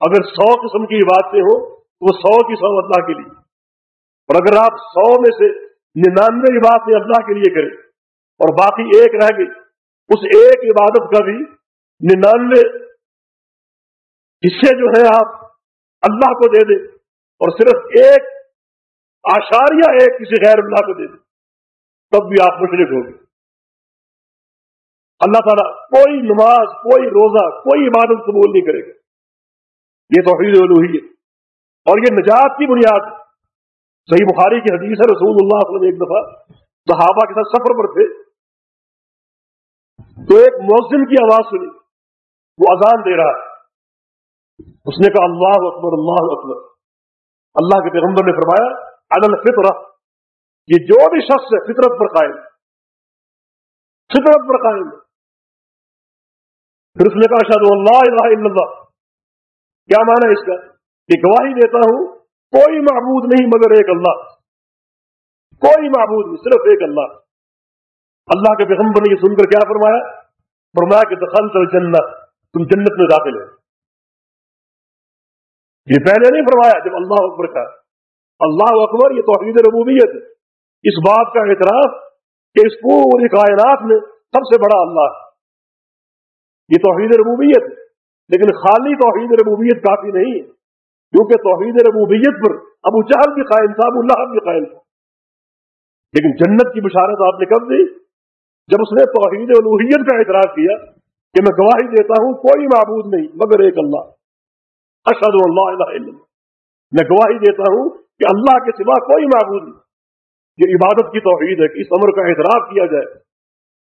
اگر سو قسم کی عبادتیں ہوں تو وہ سو کی سو اللہ کے لیے۔ اور اگر آپ سو میں سے ننانوے عبادتیں اللہ کے لیے کریں اور باقی ایک رہ گئی، اس ایک عبادت کا بھی ننانوے حصے جو ہے آپ اللہ کو دے دیں اور صرف ایک آشاریہ ایک کسی غیر اللہ کو دے دیں، تب بھی آپ مشرق ہوگے اللہ تعالیٰ کوئی نماز، کوئی روزہ، کوئی عبادت قبول نہیں کرے گا۔ یہ توحید الوحی ہے اور یہ نجات کی بنیاد صحیح بخاری کی حدیث ہے، رسول اللہ علیہ وسلم ایک دفعہ صحابہ کے ساتھ سفر پر تھے۔ تو ایک موزن کی آواز سنی۔ وہ اذان دے رہا ہے۔ اس نے کہا، اللہ اکبر اللہ اکبر۔ اللہ کے پیغمبر نے فرمایا عدل فطر یہ جو بھی شخص ہے، فطرت پر قائم۔ فطرت پر قائم۔ پھر اس نے کہا شاید اللہ الہ الا اللہ۔ کیا مانا اس کا؟ کہ گواہی دیتا ہوں، کوئی معبود نہیں مگر ایک اللہ۔ کوئی معبود نہیں، صرف ایک اللہ۔ اللہ کے پیغمبر نے یہ سن کر کیا فرمایا؟ فرمایا کہ دخل جنت، تم جنت میں داخل ہے یہ پہلے نہیں فرمایا، جب اللہ اکبر کا۔ اللہ اکبر، یہ توحید ربوبیت۔ اس بات کا اعتراف کہ اس پوری کائنات میں سب سے بڑا اللہ۔ ہے یہ توحید ربوبیت۔ ہے لیکن خالی توحید ربوبیت کافی نہیں ہے، کیونکہ توحید ربوبیت پر ابو چہل بھی قائم تھا، ابو اللہ بھی قائم تھا۔ لیکن جنت کی بشارت آپ نے کب دی؟ جب اس نے توحید الوحیت کا اعتراف کیا کہ میں گواہی دیتا ہوں، کوئی معبود نہیں، مگر ایک اللہ۔ اشد اللہ الہ الا میں گواہی دیتا ہوں کہ اللہ کے سوا کوئی معبود نہیں۔ یہ عبادت کی توحید ہے کہ اس عمر کا اعتراف کیا جائے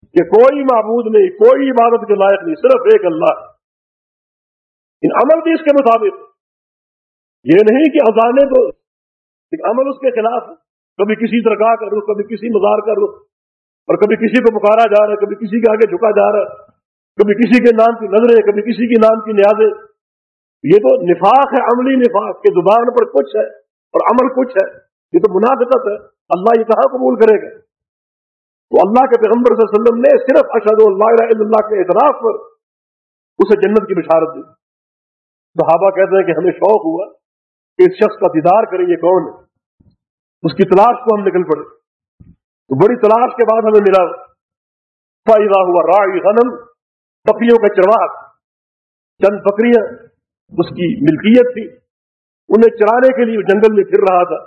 کہ کوئی معبود نہیں، کوئی عبادت کے لائق نہیں، صرف ایک اللہ۔ عمل بھی اس کے مطابق یہ نہیں کہ اذانے تو عمل اس کے خلاف ہے۔ کبھی کسی درگاہ کا رخ، کبھی کسی مزار کا رخ۔ اور کبھی کسی کو پکارا جا رہا ہے، کبھی کسی کے آگے جھکا جا رہا ہے۔ کبھی کسی کے نام کی نظریں، کبھی کسی کے نام کی نیازیں۔ یہ تو نفاق ہے، عملی نفاق کے زبان پر کچھ ہے اور عمل کچھ ہے۔ یہ تو منافقت ہے۔ اللہ یہ کہاں قبول کرے گا؟ تو اللہ کے پیغمبر صلی اللہ علیہ وسلم نے صرف اشد اللہ اللہ کے اعتراف پر اسے جنت کی بشارت دی۔ صحابہ کہتے ہیں کہ ہمیں شوق ہوا کہ اس شخص کا دیدار کریں، یہ کون ہے؟ اس کی تلاش کو ہم نکل پڑے۔ تو بڑی تلاش کے بعد ہمیں ملا۔ فائدہ ہوا رائی غنم، بکریوں کا چرواہ چند بکریاں، اس کی ملکیت تھی۔ انہیں چرانے کے لیے جنگل میں پھر رہا تھا۔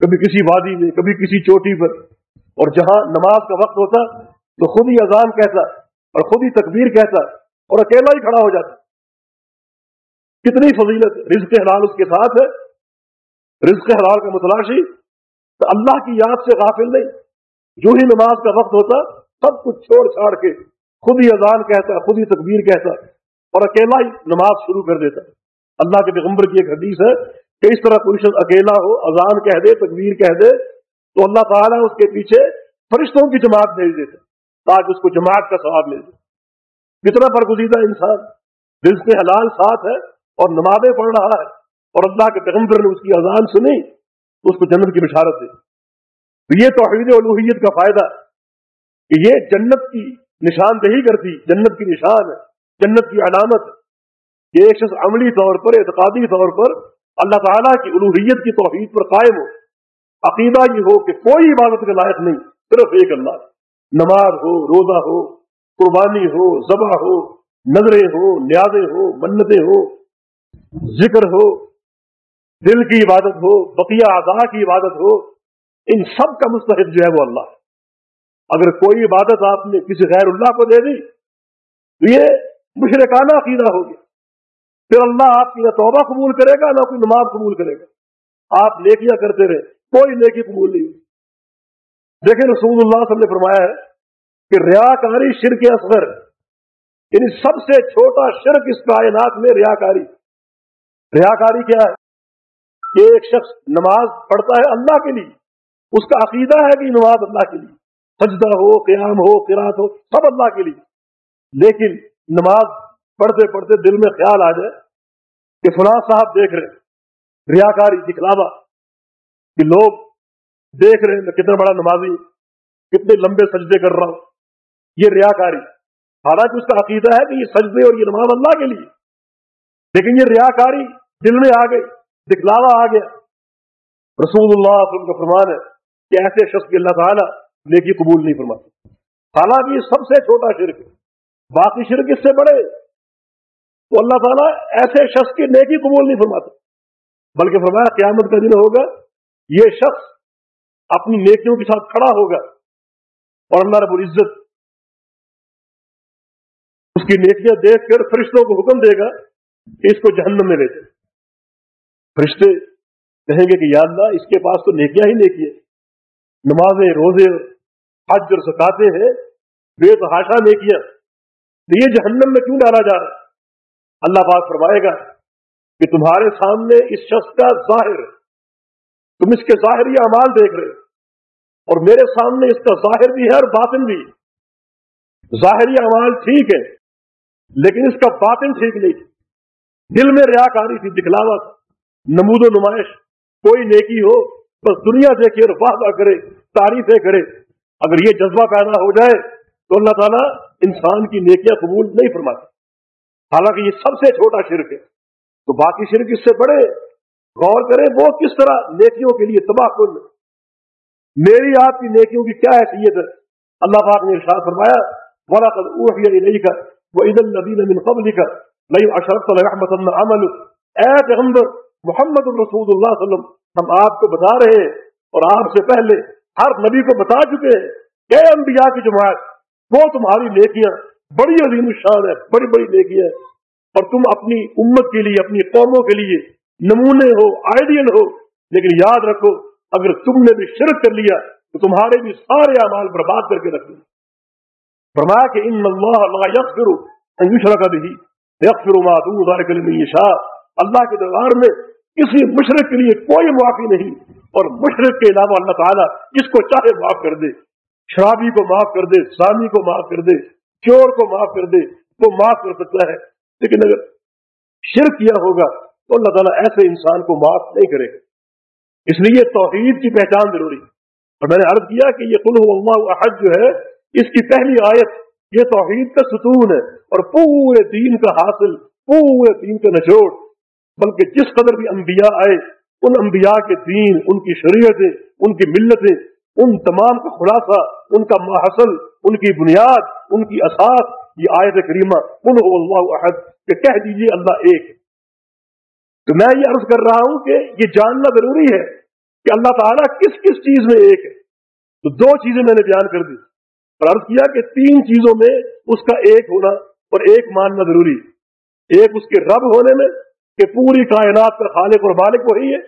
کبھی کسی وادی میں، کبھی کسی چوٹی پر۔ اور جہاں نماز کا وقت ہوتا، تو خود ہی اذان کہتا اور خود ہی تکبیر کہتا اور اکیلا ہی کھڑا ہو جاتا۔ کتنی فضیلت رزق حلال اس کے ساتھ ہے؟ رزق حلال کا متلاشی؟ تو اللہ کی یاد سے غافل نہیں. جو ہی نماز کا وقت ہوتا، سب کچھ چھوڑ چھاڑ کے خود ہی اذان کہتا، خود ہی تکبیر کہتا اور اکیلا ہی نماز شروع کر دیتا. اللہ کے پیغمبر کی ایک حدیث ہے کہ اس طرح کوئی شخص اکیلا ہو، اذان کہہ دے، تکبیر کہہ دے، تو اللہ تعالیٰ اس کے پیچھے فرشتوں کی جماعت بھیج دیتے تاکہ اس کو جماعت کا ثواب مل جائے. کتنا برگزیدہ انسان. دل سے حلال ساتھ ہے اور نمازیں پڑھ رہا ہے اور اللہ کے پیغمبر نے اس کی اذان سنی تو اس کو جنت کی بشارت دی۔ تو یہ توحید الوحیت کا فائدہ کہ یہ جنت کی نشاندہی کرتی، جنت کی نشان ہے، جنت کی علامت یہ ایک شخص عملی طور پر، اعتقادی طور پر اللہ تعالیٰ کی الوحیت کی توحید پر قائم ہو۔ عقیدہ یہ ہو کہ کوئی عبادت کے لائق نہیں، صرف ایک اللہ۔ نماز ہو، روزہ ہو، قربانی ہو، ذبح ہو، نظریں ہو، نیازیں ہو، منتیں ہو ذکر ہو، دل کی عبادت ہو، بقیہ اعضاء کی عبادت ہو، ان سب کا مستحق جو ہے وہ اللہ اگر کوئی عبادت آپ نے کسی غیر اللہ کو دے دی، تو یہ مشرکانہ عقیدہ ہو گیا۔ پھر اللہ آپ کی نہ توبہ قبول کرے گا، نہ کوئی نماز قبول کرے گا۔ آپ نیکیاں کرتے رہے، کوئی نیکی قبول نہیں دیکھیں، رسول اللہ صلی اللہ علیہ وسلم نے فرمایا ہے کہ ریاکاری شرک اصغر یعنی سب سے چھوٹا شرک اس کائنات میں ریاکاری۔ ریاکاری کیا ہے کہ ایک شخص نماز پڑھتا ہے اللہ کے لیے، اس کا عقیدہ ہے کہ نماز اللہ کے لیے، سجدہ ہو، قیام ہو قرات ہو، سب اللہ کے لیے۔ لیکن نماز پڑھتے پڑھتے دل میں خیال آ جائے کہ فلاں صاحب دیکھ رہے ریاکاری دکھلاوا کہ لوگ دیکھ رہے ہیں، میں کتنا بڑا نمازی کتنے لمبے سجدے کر رہا ہوں۔ یہ ریاکاری۔ حالانکہ اس کا عقیدہ ہے کہ یہ سجدے اور یہ نماز اللہ کے لیے۔ لیکن یہ ریاکاری دل میں آ گئی دکھلاوا آ گیا۔ رسول اللہ وسلم کا فرمان ہے کہ ایسے شخص کی اللہ تعالیٰ نیکی قبول نہیں فرماتے حالانکہ یہ سب سے چھوٹا شرک ہے۔ باقی شرک اس سے بڑے۔ تو اللہ تعالیٰ ایسے شخص کی نیکی قبول نہیں فرماتے بلکہ فرمایا قیامت کا دن ہوگا، یہ شخص اپنی نیکیوں کے ساتھ کھڑا ہوگا اور اللہ رب العزت اس کی نیکیاں دیکھ کر فرشتوں کو حکم دے گا کہ اس کو جہنم میں لے جائے فرشتے کہیں گے کہ یا اللہ، اس کے پاس تو نیکیاں ہی نیکی ہے نمازیں، روزے، حج اور سکاتے ہیں، بے تحاشا نیکیاں۔ تو یہ جہنم میں کیوں ڈالا جا رہا ہے؟ اللہ پاک فرمائے گا کہ تمہارے سامنے اس شخص کا ظاہر تم اس کے ظاہری اعمال دیکھ رہے اور میرے سامنے اس کا ظاہر بھی ہے اور باطن بھی ظاہری اعمال ٹھیک ہے لیکن اس کا باطن ٹھیک نہیں دل میں ریا کاری تھی، دکھلاوا تھا۔ نمود و نمائش، کوئی نیکی ہو، بس دنیا دیکھے اور وعدہ کرے تعریفیں کرے۔ اگر یہ جذبہ پیدا ہو جائے، تو اللہ تعالیٰ انسان کی نیکیاں قبول نہیں فرماتے۔ حالانکہ یہ سب سے چھوٹا شرک ہے۔ تو باقی شرک اس سے بڑے غور کریں وہ کس طرح نیکیوں کے لیے تباہ کن۔ میری آپ کی نیکیوں کی کیا حیثیت ہے؟ اللہ پاک نے ارشاد فرمایا بڑا نہیں کر وہ عید الدین قبل کر نہیں اشرف رحمت عمل اے پیغمبر محمد الرسول اللہ علیہ وسلم، ہم آپ کو بتا رہے ہیں اور آپ سے پہلے ہر نبی کو بتا چکے ہیں کہ انبیاء کی جماعت، وہ تمہاری نیکیاں بڑی عظیم شان ہے، بڑی بڑی نیکیاں اور تم اپنی امت کے لیے، اپنی قوموں کے لیے نمونے ہو آئیڈیل ہو۔ لیکن یاد رکھو، اگر تم نے بھی شرک کر لیا، تو تمہارے بھی سارے اعمال برباد کر کے رکھ فرمایا کہ ان اللہ اللہ یکفر انشرا کا بھی یکفر ما دون ذلك لمن اللہ کے دربار میں کسی مشرق کے لیے کوئی معافی نہیں اور مشرق کے علاوہ اللہ تعالیٰ جس کو چاہے معاف کر دے، شرابی کو معاف کر دے، سامی کو معاف کر دے، چور کو معاف کر دے، وہ معاف کر سکتا ہے۔ لیکن اگر شرک کیا ہوگا تو اللہ تعالیٰ ایسے انسان کو معاف نہیں کرے گا۔ اس لیے توحید کی پہچان ضروری اور میں نے عرض کیا کہ یہ کل اللہ احد جو ہے، اس کی پہلی آیت، یہ توحید کا ستون ہے اور پورے دین کا حاصل، پورے دین کا نچوڑ۔ بلکہ جس قدر بھی انبیاء آئے، ان انبیاء کے دین، ان کی شریعتیں، ان کی ملتیں، ان تمام کا خلاصہ، ان کا محصل، ان کی بنیاد، ان کی اساس، یہ آیت کریمہ ان اللہ عہد کہ کہہ دیجیے اللہ ایک تو میں یہ عرض کر رہا ہوں کہ یہ جاننا ضروری ہے کہ اللہ تعالیٰ کس کس چیز میں ایک ہے۔ تو دو چیزیں میں نے بیان کر دی۔ اور عرض کیا کہ تین چیزوں میں اس کا ایک ہونا اور ایک ماننا ضروری ایک اس کے رب ہونے میں کہ پوری کائنات کا خالق اور مالک وہی ہے۔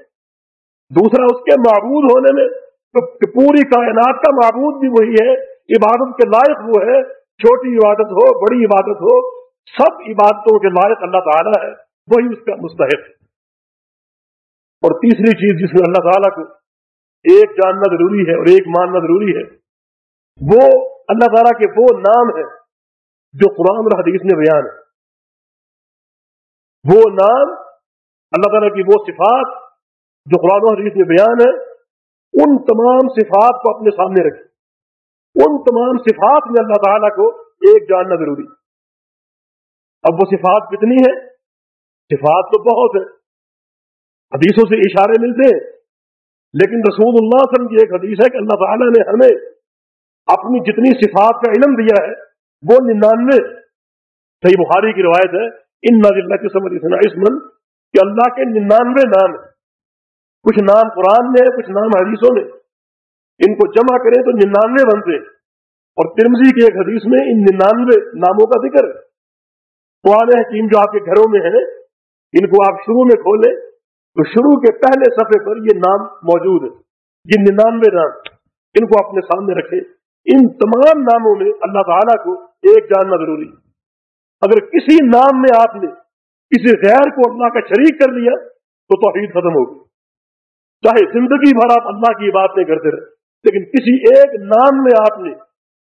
دوسرا، اس کے معبود ہونے میں کہ پوری کائنات کا معبود بھی وہی ہے۔ عبادت کے لائق وہ ہے۔ چھوٹی عبادت ہو، بڑی عبادت ہو، سب عبادتوں کے لائق اللہ تعالیٰ ہے۔ وہی اس کا مستحق۔ اور تیسری چیز جس میں اللہ تعالیٰ کو ایک جاننا ضروری ہے اور ایک ماننا ضروری ہے، وہ اللہ تعالیٰ کے وہ نام ہے جو قرآن اور حدیث میں بیان ہے۔ وہ نام اللہ تعالیٰ کی وہ صفات جو قرآن و حدیث میں بیان ہے، ان تمام صفات کو اپنے سامنے رکھے ان تمام صفات میں اللہ تعالیٰ کو ایک جاننا ضروری۔ اب وہ صفات کتنی ہے صفات تو بہت ہے حدیثوں سے اشارے ملتے ہیں۔ لیکن رسول اللہ وسلم کی ایک حدیث ہے کہ اللہ تعالیٰ نے ہمیں اپنی جتنی صفات کا علم دیا ہے، وہ ننانوے۔ صحیح بخاری کی روایت ہے ان نازل کی سمجھ اسمن کہ اللہ کے ننانوے نام ہیں۔ کچھ نام قرآن میں کچھ نام حدیثوں میں۔ ان کو جمع کریں تو ننانوے بنتے اور ترمزی کی ایک حدیث میں ان ننانوے ناموں کا ذکر ہے۔ قرآن حکیم جو آپ کے گھروں میں ہیں، ان کو آپ شروع میں کھولیں، تو شروع کے پہلے صفحے پر یہ نام موجود ہے۔ یہ ننانوے نام۔ ان کو اپنے سامنے رکھیں۔ ان تمام ناموں میں اللہ تعالیٰ کو ایک جاننا ضروری ہے۔ اگر کسی نام میں آپ نے کسی غیر کو اللہ کا شریک کر لیا تو توحید ختم ہوگی۔ چاہے زندگی بھر آپ اللہ کی باتیں کرتے رہے لیکن کسی ایک نام میں آپ نے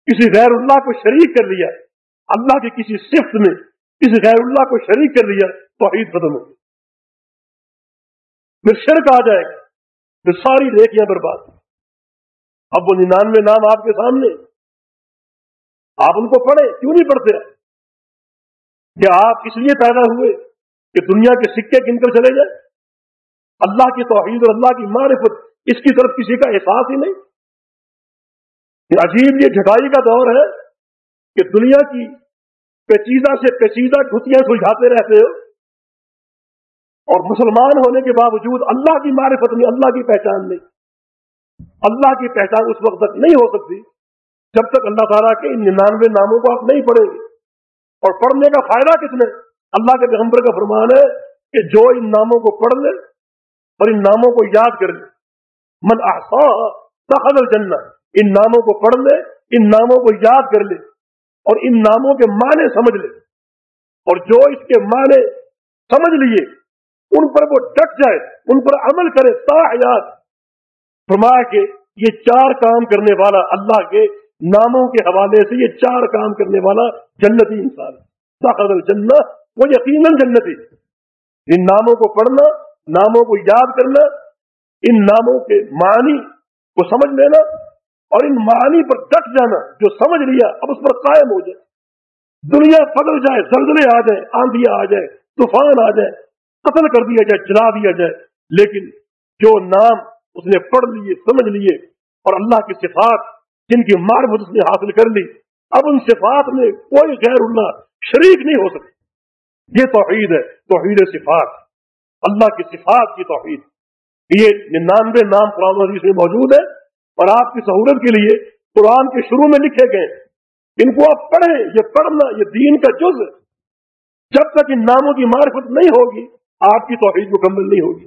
کسی غیر اللہ کو شریک کر لیا، اللہ کی کسی صفت میں کسی غیر اللہ کو شریک کر لیا، توحید ختم ہوگی۔ پھر شرک آ جائے گا، پھر ساری ریکیاں برباد۔ اب وہ ننانوے نام آپ کے سامنے، آپ ان کو پڑھیں، کیوں نہیں پڑھتے؟ کیا آپ اس لیے پیدا ہوئے کہ دنیا کے سکے گن کر چلے جائیں۔ اللہ کی توحید اور اللہ کی معرفت، اس کی طرف کسی کا احساس ہی نہیں۔ یہ عجیب یہ جھٹائی کا دور ہے کہ دنیا کی پیچیدہ سے پیچیدہ ٹھتیاں سلجھاتے رہتے ہو اور مسلمان ہونے کے باوجود اللہ کی معرفت میں اللہ کی پہچان نہیں۔ اللہ کی پہچان اس وقت تک نہیں ہو سکتی جب تک اللہ تعالیٰ کے ان ننانوے ناموں کو آپ نہیں پڑھیں گے۔ اور پڑھنے کا فائدہ کس نے؟ اللہ کے پیغمبر کا فرمان ہے کہ جو ان ناموں کو پڑھ لے اور ان ناموں کو یاد کر لے۔ من آسا دخل الجنہ، ان ناموں کو پڑھ لے، ان ناموں کو یاد کر لے اور ان ناموں کے معنی سمجھ لے۔ اور جو اس کے معنی سمجھ لیے، ان پر وہ ڈٹ جائے، ان پر عمل کرے، تا حیات۔ فرمایا کہ یہ چار کام کرنے والا اللہ کے ناموں کے حوالے سے یہ چار کام کرنے والا جنتی انسان طاقت الجنت وہ یقیناً جنتی ان ناموں کو پڑھنا، ناموں کو یاد کرنا، ان ناموں کے معنی کو سمجھ لینا اور ان معنی پر ڈٹ جانا جو سمجھ لیا اب اس پر قائم ہو جائے۔ دنیا بدل جائے، زلزلے آ جائے آندھیا آ جائے طوفان آ جائے قتل کر دیا جائے، جلا دیا جائے۔ لیکن جو نام اس نے پڑھ لیے، سمجھ لیے اور اللہ کی صفات جن کی معرفت اس نے حاصل کر لی، اب ان صفات میں کوئی غیر اللہ شریک نہیں ہو سکتی یہ توحید ہے، توحید صفات۔ اللہ کی صفات کی توحید۔ یہ ننانوے نام قرآن حدیث میں موجود ہے اور آپ کی سہولت کے لیے قرآن کے شروع میں لکھے گئے ان کو آپ پڑھیں، یہ پڑھنا، یہ دین کا جز ہے۔ جب تک ان ناموں کی معرفت نہیں ہوگی، آپ کی توحید مکمل نہیں ہوگی۔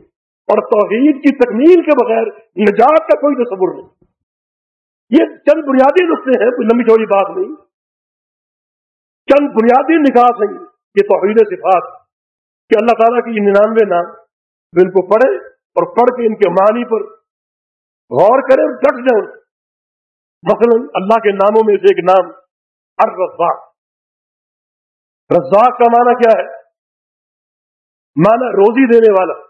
اور توحید کی تکمیل کے بغیر نجات کا کوئی تصور نہیں۔ یہ چند بنیادی نقطے ہیں، کوئی لمبی چوڑی بات نہیں۔ چند بنیادی نکاح ہیں، یہ توحید صفات۔ کہ اللہ تعالیٰ کی ننانوے نام ان کو پڑھے اور پڑھ کے ان کے معنی پر غور کرے اور ڈٹ جائیں۔ مثلا اللہ کے ناموں میں سے ایک نام، الرزاق۔ رزاق کا معنی کیا ہے؟ معنی روزی دینے والا۔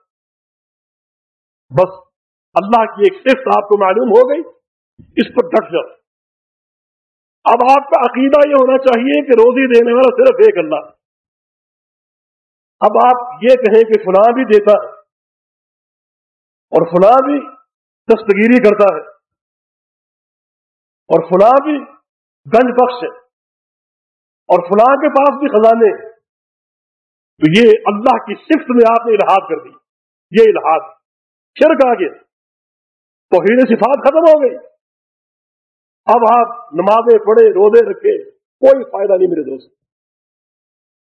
بس اللہ کی ایک صفت آپ کو معلوم ہو گئی۔ اس پر ڈٹ جاؤ۔ اب آپ کا عقیدہ یہ ہونا چاہیے کہ روزی دینے والا صرف ایک اللہ۔ اب آپ یہ کہیں کہ فلاں بھی دیتا ہے اور فلاں بھی دستگیری کرتا ہے اور فلاں بھی گنج بخش ہے اور فلاں کے پاس بھی خزانے تو یہ اللہ کی صفت میں آپ نے الحاظ کر دی۔ یہ الحاظ شرک آ گیا، توحید صفات ختم ہو گئی۔ اب آپ نمازیں پڑھے روزے رکھے کوئی فائدہ نہیں میرے دوست.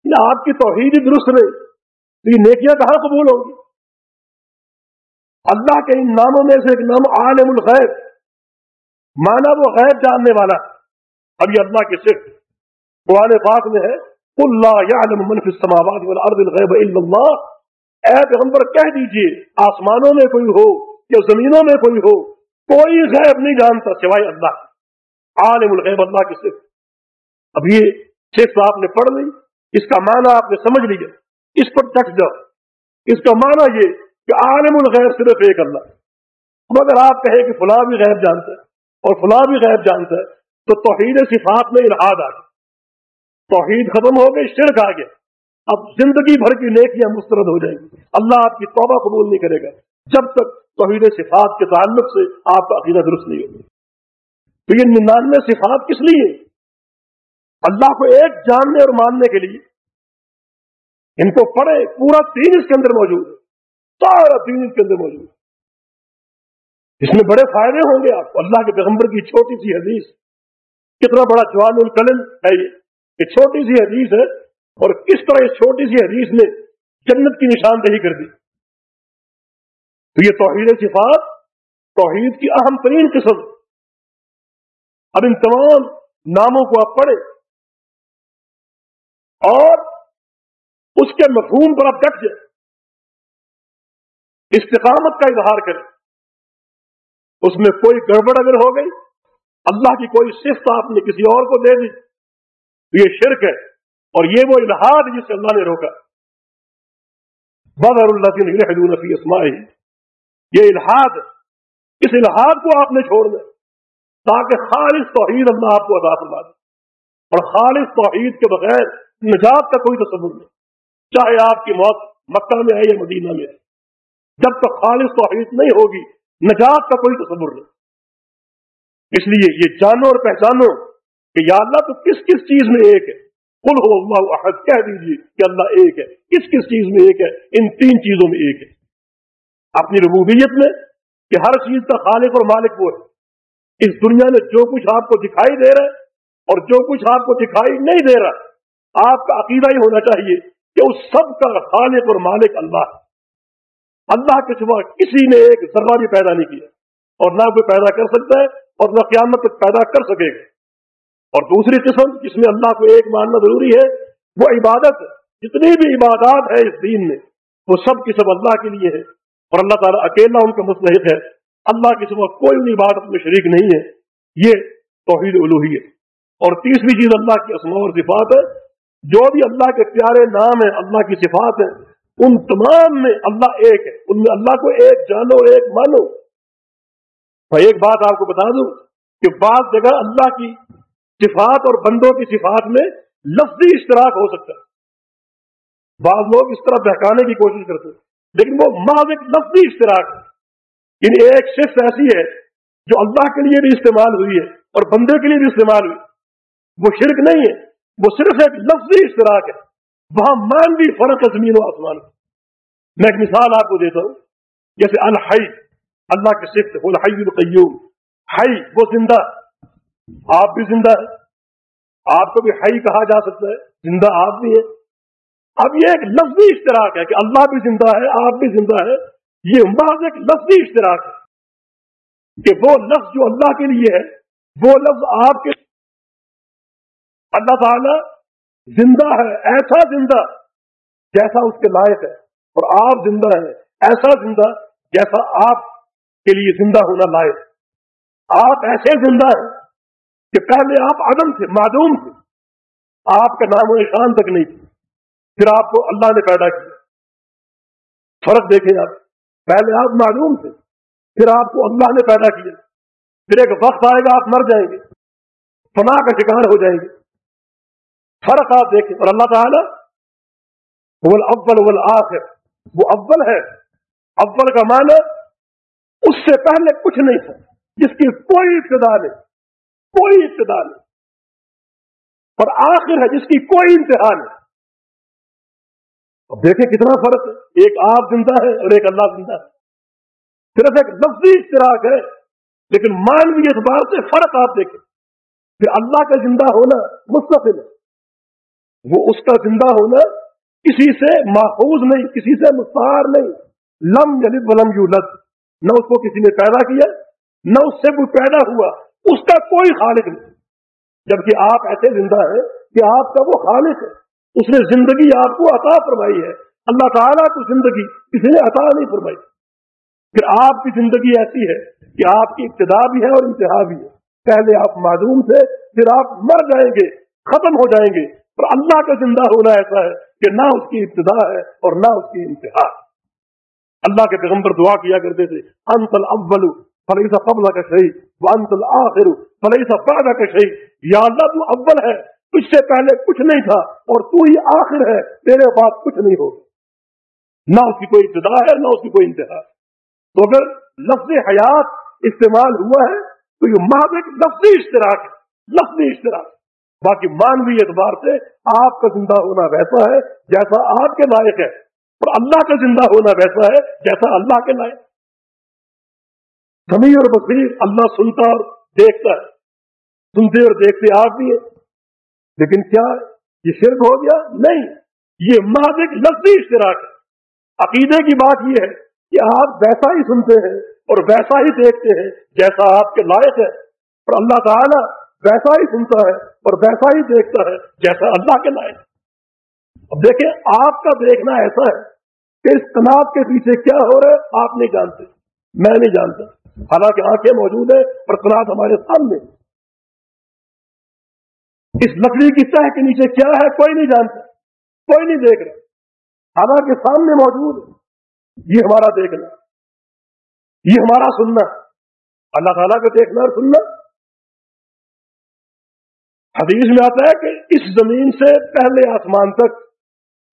یہ آپ کی توحید ہی درست رہے تو یہ نیکیاں کہاں قبول ہوں گی؟ اللہ کے ان ناموں میں سے ایک نام عالم الغیب. مانا وہ غیب جاننے والا. اب یہ اللہ کی صرف قرآن پاک میں ہے اللہ یعلم من فی السماوات والارض الغیب الا اللہ. اے پیغمبر، کہہ دیجیے، آسمانوں میں کوئی ہو یا زمینوں میں کوئی ہو، کوئی غیب نہیں جانتا سوائے اللہ. عالم الغیب اللہ کی صرف اب یہ صرف آپ نے پڑھ لی، اس کا معنی آپ نے سمجھ لیا۔ اس پر ٹک جاؤ۔ اس کا معنی یہ کہ عالم الغیب صرف ایک اللہ۔ مگر آپ کہیں کہ فلاں بھی غیب جانتا ہے اور فلاں بھی غیب جانتا ہے، تو توحید صفات میں الحاد آ گیا۔ توحید ختم ہو گئی، شرک آ گیا۔ اب زندگی بھر کی نیکیاں مسترد ہو جائیں گی۔ اللہ آپ کی توبہ قبول نہیں کرے گا۔ جب تک توحید صفات کے تعلق سے آپ کا عقیدہ درست نہیں ہوگی تو یہ ننانوے صفات کس لیے اللہ کو ایک جاننے اور ماننے کے لیے۔ ان کو پڑھے پورا تین اس کے اندر موجود ہے۔ سارا تین اس کے اندر موجود ہے۔ اس میں بڑے فائدے ہوں گے آپ کو۔ اللہ کے پیغمبر کی چھوٹی سی حدیث۔ کتنا بڑا جوان القلم ہے یہ چھوٹی سی حدیث ہے اور کس طرح اس چھوٹی سی حدیث نے جنت کی نشاندہی کر دی۔ تو یہ توحید صفات، توحید کی اہم ترین قسم۔ اب ان تمام ناموں کو آپ پڑھیں اور اس کے مفہوم پر آپ ڈٹ جائیں۔ استقامت کا اظہار کریں۔ اس میں کوئی گڑبڑ اگر ہو گئی، اللہ کی کوئی صفت آپ نے کسی اور کو دے دی یہ شرک ہے اور یہ وہ الحاد جس سے اللہ نے روکا۔ بدر اللہ فی اسماعی یہ الحاد اس الحاد کو آپ نے چھوڑ دیں تاکہ خالص توحید اللہ آپ کو ادا فرما دے۔ اور خالص توحید کے بغیر نجات کا کوئی تصور نہیں۔ چاہے آپ کی موت مکہ میں ہے یا مدینہ میں ہے۔ جب تک خالص توحید نہیں ہوگی، نجات کا کوئی تصور نہیں۔ اس لیے یہ جانو اور پہچانو کہ یا اللہ تو کس کس چیز میں ایک ہے۔ کل ہو اللہ احد، کہہ دیجیے کہ اللہ ایک ہے۔ کس کس چیز میں ایک ہے؟ ان تین چیزوں میں ایک ہے۔ اپنی ربوبیت میں کہ ہر چیز کا خالق اور مالک وہ ہے۔ اس دنیا میں جو کچھ آپ کو دکھائی دے رہا ہے اور جو کچھ آپ کو دکھائی نہیں دے رہا، آپ کا عقیدہ ہی ہونا چاہیے کہ اس سب کا خالق اور مالک اللہ ہے۔ اللہ کے سوا کسی نے ایک ذرہ بھی پیدا نہیں کیا اور نہ کوئی پیدا کر سکتا ہے اور نہ قیامت تک پیدا کر سکے گا۔ اور دوسری قسم جس میں اللہ کو ایک ماننا ضروری ہے، وہ عبادت۔ جتنی بھی عبادات ہے اس دین میں، وہ سب کی سب اللہ کے لیے ہے اور اللہ تعالیٰ اکیلا ان کا مستحق ہے۔ اللہ کی سب کوئی بھی عبادت میں شریک نہیں ہے، یہ توحید الوحی ہے۔ اور تیسری چیز اللہ کی اسماء اور صفات ہے، جو بھی اللہ کے پیارے نام ہیں، اللہ کی صفات ہیں، ان تمام میں اللہ ایک ہے۔ ان میں اللہ کو ایک جانو ایک مانو۔ میں ایک بات آپ کو بتا دوں کہ بعض جگہ اللہ کی صفات اور بندوں کی صفات میں لفظی اشتراک ہو سکتا ہے۔ بعض لوگ اس طرح بہکانے کی کوشش کرتے ہیں، لیکن وہ محض ایک لفظی اشتراک ہے۔ یعنی ایک صفت ایسی ہے جو اللہ کے لیے بھی استعمال ہوئی ہے اور بندے کے لیے بھی استعمال ہوئی وہ شرک نہیں ہے، وہ صرف ایک لفظی اشتراک ہے۔ وہاں مان بھی فرق ہے زمین و آسمان میں ایک مثال آپ کو دیتا ہوں۔ جیسے الحی، اللہ کے صفت وہ الحی القیوم۔ حی، وہ زندہ۔ آپ بھی زندہ ہے آپ کو بھی حی کہا جا سکتا ہے۔ زندہ آپ بھی ہے اب یہ ایک لفظی اشتراک ہے کہ اللہ بھی زندہ ہے، آپ بھی زندہ ہے یہ محض ایک لفظی اشتراک ہے کہ وہ لفظ جو اللہ کے لیے ہے، وہ لفظ آپ کے اللہ تعالی زندہ ہے، ایسا زندہ جیسا اس کے لائق ہے، اور آپ زندہ ہیں، ایسا زندہ جیسا آپ کے لیے زندہ ہونا لائق آپ ایسے زندہ ہیں کہ پہلے آپ عدم تھے، معدوم تھے۔ آپ کا نام و نشان تک نہیں تھے پھر آپ کو اللہ نے پیدا کیا۔ فرق دیکھیں آپ۔ پہلے آپ معلوم تھے، پھر آپ کو اللہ نے پیدا کیا۔ پھر ایک وقت آئے گا، آپ مر جائیں گے، فنا کا شکار ہو جائیں گے۔ فرق آپ دیکھیں۔ اور اللہ تعالیٰ وہ اول اول آخر وہ اول ہے۔ اول کا معنی اس سے پہلے کچھ نہیں تھا، جس کی کوئی ابتدا نہیں، کوئی ابتدا نہیں۔ اور آخر ہے جس کی کوئی انتہا نہیں۔ اب دیکھیں کتنا فرق ہے۔ ایک آپ زندہ ہے اور ایک اللہ زندہ ہے۔ صرف ایک لفظی اشتراک ہے، لیکن مانوی اعتبار سے فرق آپ دیکھیں۔ پھر اللہ کا زندہ ہونا مستقل ہے۔ وہ اس کا زندہ ہونا کسی سے ماخوذ نہیں، کسی سے مستعار نہیں۔ لم یعنی ولم یو نہ اس کو کسی نے پیدا کیا، نہ اس سے وہ پیدا ہوا۔ اس کا کوئی خالق نہیں۔ جبکہ آپ ایسے زندہ ہیں کہ آپ کا وہ خالق ہے۔ اس نے زندگی آپ کو عطا فرمائی ہے۔ اللہ تعالیٰ کو زندگی کسی نے عطا نہیں فرمائی۔ پھر آپ کی زندگی ایسی ہے کہ آپ کی ابتدا بھی ہے اور انتہا بھی ہے۔ پہلے آپ معلوم تھے، پھر آپ مر جائیں گے، ختم ہو جائیں گے۔ پر اللہ کا زندہ ہونا ایسا ہے کہ نہ اس کی ابتدا ہے اور نہ اس کی انتہا۔ اللہ کے پیغمبر دعا کیا کرتے تھے، انت الاول فلیسا قبل کا شہید وانت الاخر فلیسا بعد کا شہید یا اللہ تو اول ہے۔ تجھ سے پہلے کچھ نہیں تھا اور تو ہی آخر ہے، تیرے بعد کچھ نہیں ہوگا۔ نہ اس کی کوئی ابتدا ہے، نہ اس کی کوئی انتہا۔ تو اگر لفظ حیات استعمال ہوا ہے، تو یہ محض ایک لفظی اشتراک ہے، لفظی اشتراک۔ باقی مانوی اعتبار سے آپ کا زندہ ہونا ویسا ہے جیسا آپ کے لائق ہے، اور اللہ کا زندہ ہونا ویسا ہے جیسا اللہ کے لائق۔ سمیع اور بصیر اللہ سنتا اور دیکھتا ہے۔ سنتے اور دیکھتے آپ بھی ہیں لیکن کیا یہ شرک ہو گیا؟ نہیں. یہ محض ایک لفظی اشتراک ہے. عقیدے کی بات یہ ہے کہ آپ ویسا ہی سنتے ہیں اور ویسا ہی دیکھتے ہیں جیسا آپ کے لائق ہے. اور اللہ تعالیٰ ویسا ہی سنتا ہے اور ویسا ہی دیکھتا ہے جیسا اللہ کے لائق اب دیکھیں، آپ کا دیکھنا ایسا ہے کہ اس تناب کے پیچھے کیا ہو رہا ہے؟ آپ نہیں جانتے. میں نہیں جانتا. حالانکہ آنکھیں موجود ہیں اور تناب ہمارے سامنے. اس لکڑی کی تہ کے نیچے کیا ہے کوئی نہیں جانتا، کوئی نہیں دیکھ رہا۔ حالانکہ سامنے موجود ہے۔ یہ ہمارا دیکھنا، یہ ہمارا سننا۔ اللہ تعالیٰ کا دیکھنا اور سننا۔ حدیث میں آتا ہے کہ اس زمین سے پہلے آسمان تک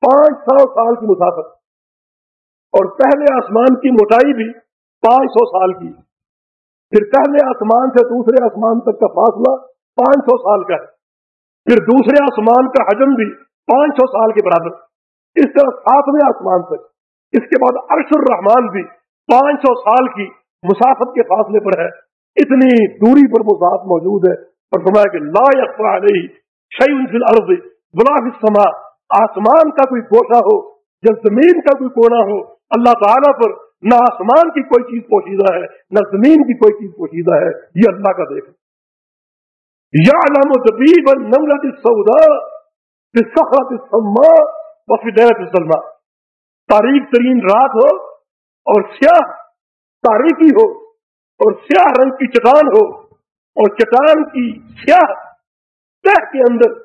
پانچ سو سال کی مسافت، اور پہلے آسمان کی موٹائی بھی پانچ سو سال کی۔ پھر پہلے آسمان سے دوسرے آسمان تک کا فاصلہ پانچ سو سال کا ہے۔ پھر دوسرے آسمان کا حجم بھی پانچ سو سال کے برابر۔ اس طرح ساتویں آسمان تک اس کے بعد عرش الرحمان بھی پانچ سو سال کی مسافت کے فاصلے پر ہے۔ اتنی دوری پر مسافت موجود ہے۔ اور فرمایا کہ لا یقرا علیہ شعین فی الارض بلا فی السماء۔ آسمان کا کوئی گوشہ ہو یا زمین کا کوئی کونا ہو، اللہ تعالیٰ پر نہ آسمان کی کوئی چیز پوشیدہ ہے، نہ زمین کی کوئی چیز پوشیدہ ہے۔ یہ اللہ کا دیکھ۔ یا علام طبیب نمرت سودا سخرت سما وفیدیت سلما تاریخ ترین رات ہو اور سیاہ تاریخی ہو اور سیاہ رنگ کی چٹان ہو اور چٹان کی سیاہ تہ کے اندر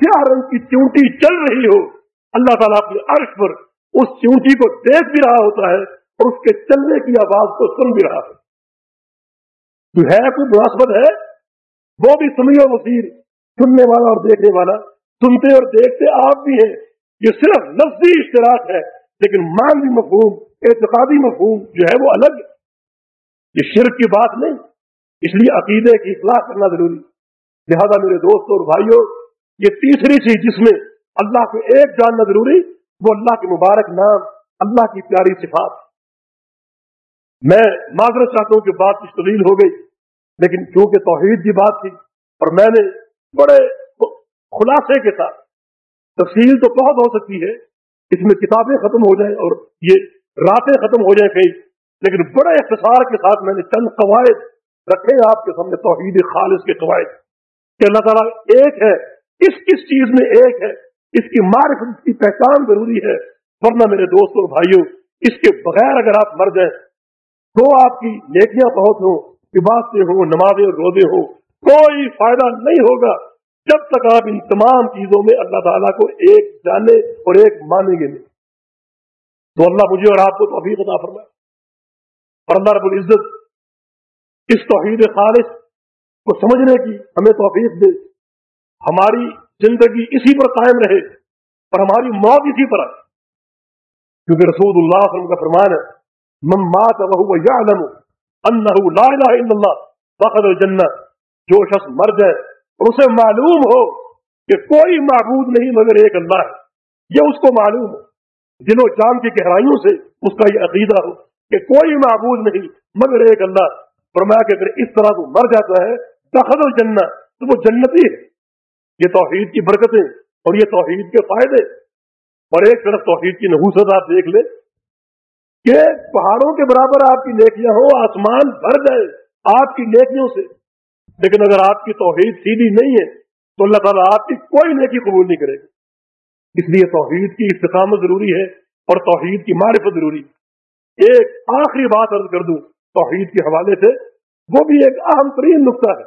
سیاہ رنگ کی چونٹی چل رہی ہو۔ اللہ تعالیٰ اپنے عرش پر اس چونٹی کو دیکھ بھی رہا ہوتا ہے اور اس کے چلنے کی آواز کو سن بھی رہا ہے۔ تو ہے کوئی مناسبت ہے؟ وہ بھی سمی و وسیر سننے والا اور دیکھنے والا، سنتے اور دیکھتے آپ بھی ہیں۔ یہ صرف لفظی اشتراک ہے، لیکن مانوی مفہوم، اعتقادی مفہوم جو ہے وہ الگ ہے۔ یہ شرک کی بات نہیں، اس لیے عقیدے کی اصلاح کرنا ضروری۔ لہذا میرے دوستوں اور بھائیوں یہ تیسری چیز جس میں اللہ کو ایک جاننا ضروری، وہ اللہ کے مبارک نام، اللہ کی پیاری صفات۔ میں معذرت چاہتا ہوں کہ بات کچھ طویل ہو گئی۔ لیکن کیونکہ توحید کی بات تھی اور میں نے بڑے خلاصے کے ساتھ تفصیل تو بہت ہو سکتی ہے، اس میں کتابیں ختم ہو جائیں اور یہ راتیں ختم ہو جائیں کئی لیکن بڑے اختصار کے ساتھ میں نے چند قواعد رکھے آپ کے سامنے، توحید خالص کے قواعد، کہ اللہ تعالیٰ ایک ہے کس کس چیز میں ایک ہے، اس کی معرفت، اس کی پہچان ضروری ہے، ورنہ میرے دوستوں اور بھائیوں، اس کے بغیر اگر آپ مر جائیں تو آپ کی نیکیاں بہت ہوں۔ عبادتیں ہوں نمازیں روزے ہوں کوئی فائدہ نہیں ہوگا جب تک آپ ان تمام چیزوں میں اللہ تعالیٰ کو ایک جانے اور ایک مانیں گے نہیں۔ تو اللہ مجھے اور آپ کو تو ابھی بتا فرمائے۔ اور اللہ رب العزت اس توحید خالص کو سمجھنے کی ہمیں توفیق دے۔ ہماری زندگی اسی پر قائم رہے اور ہماری موت اسی پر آئے۔ کیونکہ رسول اللہ علیہ وسلم کا فرمان ہے، من مات لا اله الا الله فقد الجنہ۔ جو شخص مر جائے اور اسے معلوم ہو کہ کوئی معبود نہیں مگر ایک اللہ ہے، یہ اس کو معلوم ہو۔ دل و جان کی گہرائیوں سے اس کا یہ عقیدہ ہو کہ کوئی معبود نہیں مگر ایک اللہ۔ فرمایا کہ اگر اس طرح وہ مر جاتا ہے، دخل الجنہ، تو وہ جنتی ہے۔ یہ توحید کی برکتیں اور یہ توحید کے فائدے۔ اور ایک طرف توحید کی نحوست آپ دیکھ لیں۔ کہ پہاڑوں کے برابر آپ کی نیکیاں ہو آسمان بھر جائے آپ کی نیکیوں سے۔ لیکن اگر آپ کی توحید سیدھی نہیں ہے، تو اللہ تعالیٰ آپ کی کوئی نیکی قبول نہیں کرے گا۔ اس لیے توحید کی استقامت ضروری ہے اور توحید کی معرفت ضروری ایک آخری بات عرض کر دوں توحید کے حوالے سے، وہ بھی ایک اہم ترین نقطہ ہے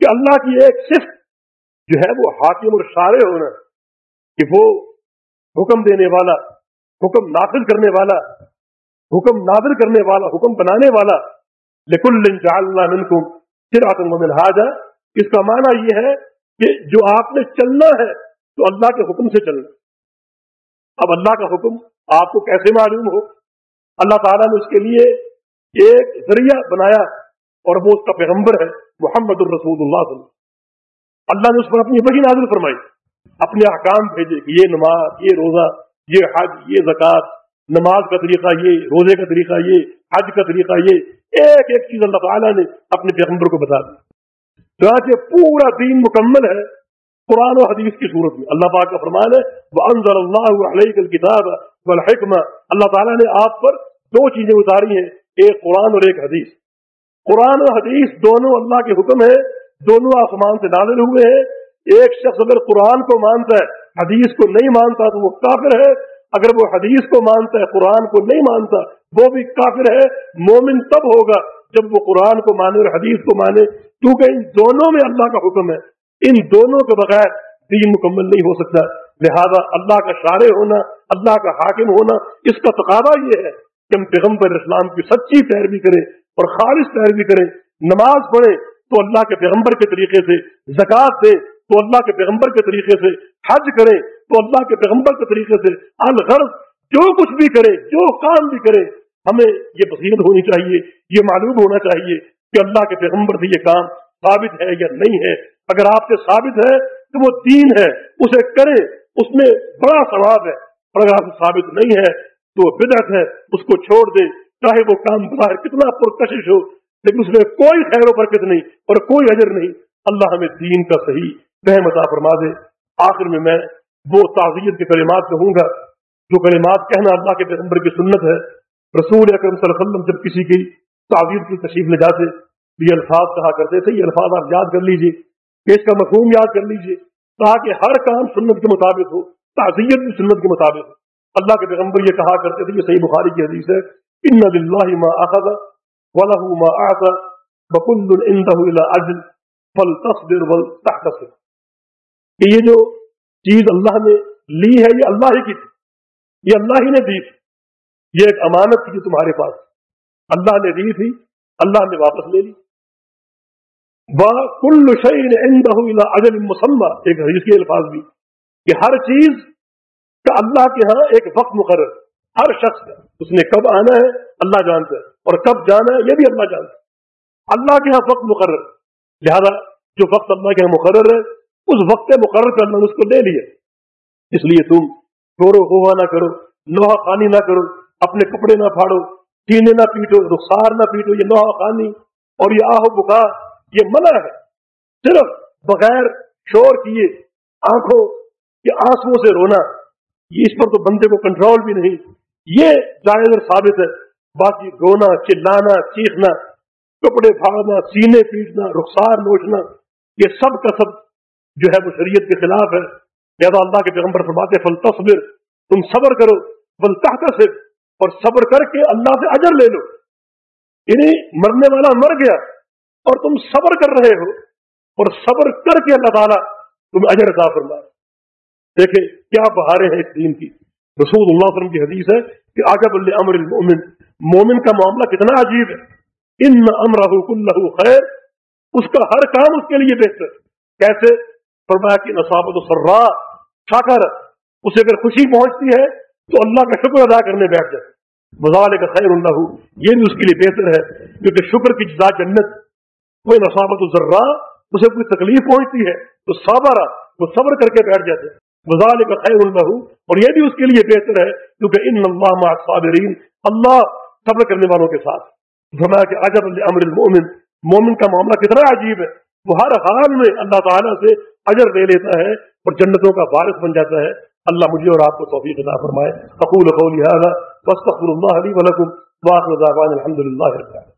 کہ اللہ کی ایک صفت جو ہے، وہ حاکم اور شارع ہونا کہ وہ حکم دینے والا، حکم نافذ کرنے والا حکم نازل کرنے والا، حکم بنانے والا، لکل جعلنا منکم صراط منہاجا اس کا معنی یہ ہے کہ جو آپ نے چلنا ہے، تو اللہ کے حکم سے چلنا۔ اب اللہ کا حکم آپ کو کیسے معلوم ہو؟ اللہ تعالیٰ نے اس کے لیے ایک ذریعہ بنایا اور وہ اس کا پیغمبر ہے، محمد الرسول اللہ صلی اللہ اللہ نے اس پر اپنی وہی نازل فرمائی، اپنے احکام بھیجے کہ یہ نماز، یہ روزہ، یہ حج، یہ زکوٰۃ نماز کا طریقہ یہ، روزے کا طریقہ یہ، حج کا طریقہ یہ، ایک ایک چیز اللہ تعالیٰ نے اپنے پیغمبر کو بتا دی۔ چنانچہ پورا دین مکمل ہے قرآن و حدیث کی صورت میں۔ اللہ پاک کا فرمان ہے وہ انضر اللہ علیہ کتاب والحکمہ اللہ تعالیٰ نے آپ پر دو چیزیں اتاری ہیں، ایک قرآن اور ایک حدیث۔ قرآن و حدیث دونوں اللہ کے حکم ہے دونوں آسمان سے نازل ہوئے ہیں۔ ایک شخص اگر قرآن کو مانتا ہے، حدیث کو نہیں مانتا تو وہ کافر ہے۔ اگر وہ حدیث کو مانتا ہے، قرآن کو نہیں مانتا، وہ بھی کافر ہے، مومن تب ہوگا جب وہ قرآن کو مانے اور حدیث کو مانے۔ کیونکہ ان دونوں میں اللہ کا حکم ہے۔ ان دونوں کے بغیر دین مکمل نہیں ہو سکتا۔ لہذا اللہ کا شارع ہونا، اللہ کا حاکم ہونا، اس کا تقاضا یہ ہے کہ ہم پیغمبر اسلام کی سچی پیروی کریں اور خالص پیروی کریں۔ نماز پڑھیں تو اللہ کے پیغمبر کے طریقے سے زکوٰۃ دیں تو اللہ کے پیغمبر کے طریقے سے۔ حج کریں تو اللہ کے پیغمبر کے طریقے سے الغرض جو کچھ بھی کرے، جو کام بھی کرے، ہمیں یہ بصیرت ہونی چاہیے، یہ معلوم ہونا چاہیے کہ اللہ کے پیغمبر سے یہ کام ثابت ہے یا نہیں ہے۔ اگر آپ سے ثابت ہے تو وہ دین ہے، اسے کریں اس میں بڑا ثواب ہے۔ اور اگر آپ سے ثابت نہیں ہے تو وہ بدعت ہے، اس کو چھوڑ دیں چاہے وہ کام باہر کتنا پرکشش ہو، لیکن اس میں کوئی خیر و برکت نہیں اور کوئی اجر نہیں۔ اللہ ہمیں دین کا صحیح رحمت فرما دے۔ آخر میں میں وہ تعزیت کے کلمات کہوں گا، جو کلمات کہنا اللہ کے پیغمبر کی سنت ہے، رسول اکرم صلی اللہ علیہ وسلم جب کسی کی تعزیت کی تشریف لے جاتے یہ الفاظ کہا کرتے تھے، یہ الفاظ آپ یاد کر لیجیے کہ اس کا مفہوم یاد کر لیجیے، تاکہ ہر کام سنت کے مطابق ہو، تعزیت بھی سنت کے مطابق ہو۔ اللہ کے پیغمبر یہ کہا کرتے تھے، یہ صحیح بخاری کی حدیث ہے ان للہ ما اخذ وله ما اعطى وكل عنده الى اجل فلتصبر ولتحتسب کہ یہ جو چیز اللہ نے لی ہے، یہ اللہ ہی کی تھی۔ یہ اللہ ہی نے دی تھی۔ یہ ایک امانت تھی تمہارے پاس۔ اللہ نے دی تھی، اللہ نے واپس لے لی۔ کل شعین اجل مسمہ ایک حدیث کے الفاظ بھی۔ کہ ہر چیز کا اللہ کے ہاں ایک وقت مقرر ہر شخص کا۔ اس نے کب آنا ہے، اللہ جانتا ہے۔ اور کب جانا ہے، یہ بھی اللہ جانتا ہے۔ اللہ کے ہاں وقت مقرر لہذا جو وقت اللہ کے ہاں مقرر ہے اس وقت مقرر کر نے اس کو لے لیا۔ اس لیے تم چورو ہوا نہ کرو لوہا خانی نہ کرو، اپنے کپڑے نہ پھاڑو چینے نہ پیٹو، رخسار نہ پیٹو، یہ لوہا خانی اور یہ آہو بخار، یہ منع ہے۔ صرف بغیر شور کیے آنکھوں کے آنسو سے رونا، یہ اس پر تو بندے کو کنٹرول بھی نہیں۔ یہ جائز ثابت ہے۔ باقی رونا، چلانا، چیخنا، کپڑے پھاڑنا، سینے پیٹنا، رخسار نوچنا یہ سب کا سب جو ہے وہ شریعت کے خلاف ہے۔ لہٰذا اللہ کے پیغمبر فرماتے فل تصبر تم صبر کرو بل سے اور صبر کر کے اللہ سے اجر لے لو۔ یعنی مرنے والا مر گیا اور تم صبر کر رہے ہو، اور صبر کر کے اللہ تعالیٰ تم اجر عطا فرما۔ دیکھیں کیا بہارے ہیں اس دین کی۔ رسول اللہ علیہ وسلم کی حدیث ہے کہ آگے امر المومن مومن کا معاملہ کتنا عجیب ہے۔ ان امرہ کلہ خیر اس کا ہر کام اس کے لیے بہتر۔ کیسے؟ فرمایا کہ نصابت سرا شاکر اسے اگر خوشی پہنچتی ہے تو اللہ کا شکر ادا کرنے بیٹھ جائے مزال کا خیر اللہ یہ بھی اس کے لیے بہتر ہے، کیونکہ شکر کی جدا جنت۔ کوئی نصابت ذرا اسے کوئی تکلیف پہنچتی ہے تو صابر وہ صبر کر کے بیٹھ جاتے۔ مزال کا خیر اللہ اور یہ بھی اس کے لیے بہتر ہے، کیونکہ ان اللہ صابرین اللہ صبر کرنے والوں کے ساتھ۔ فرمایا کہ عجب امر المومن مومن کا معاملہ کتنا عجیب ہے۔ وہ ہر حال میں اللہ تعالیٰ سے اجر لے لیتا ہے اور جنتوں کا وارث بن جاتا ہے۔ اللہ مجھے اور آپ کو توفیق عطا فرمائے۔ قول هذا، واستغفر الله لي ولكم واخر دعوانا الحمد لله رب العالمين۔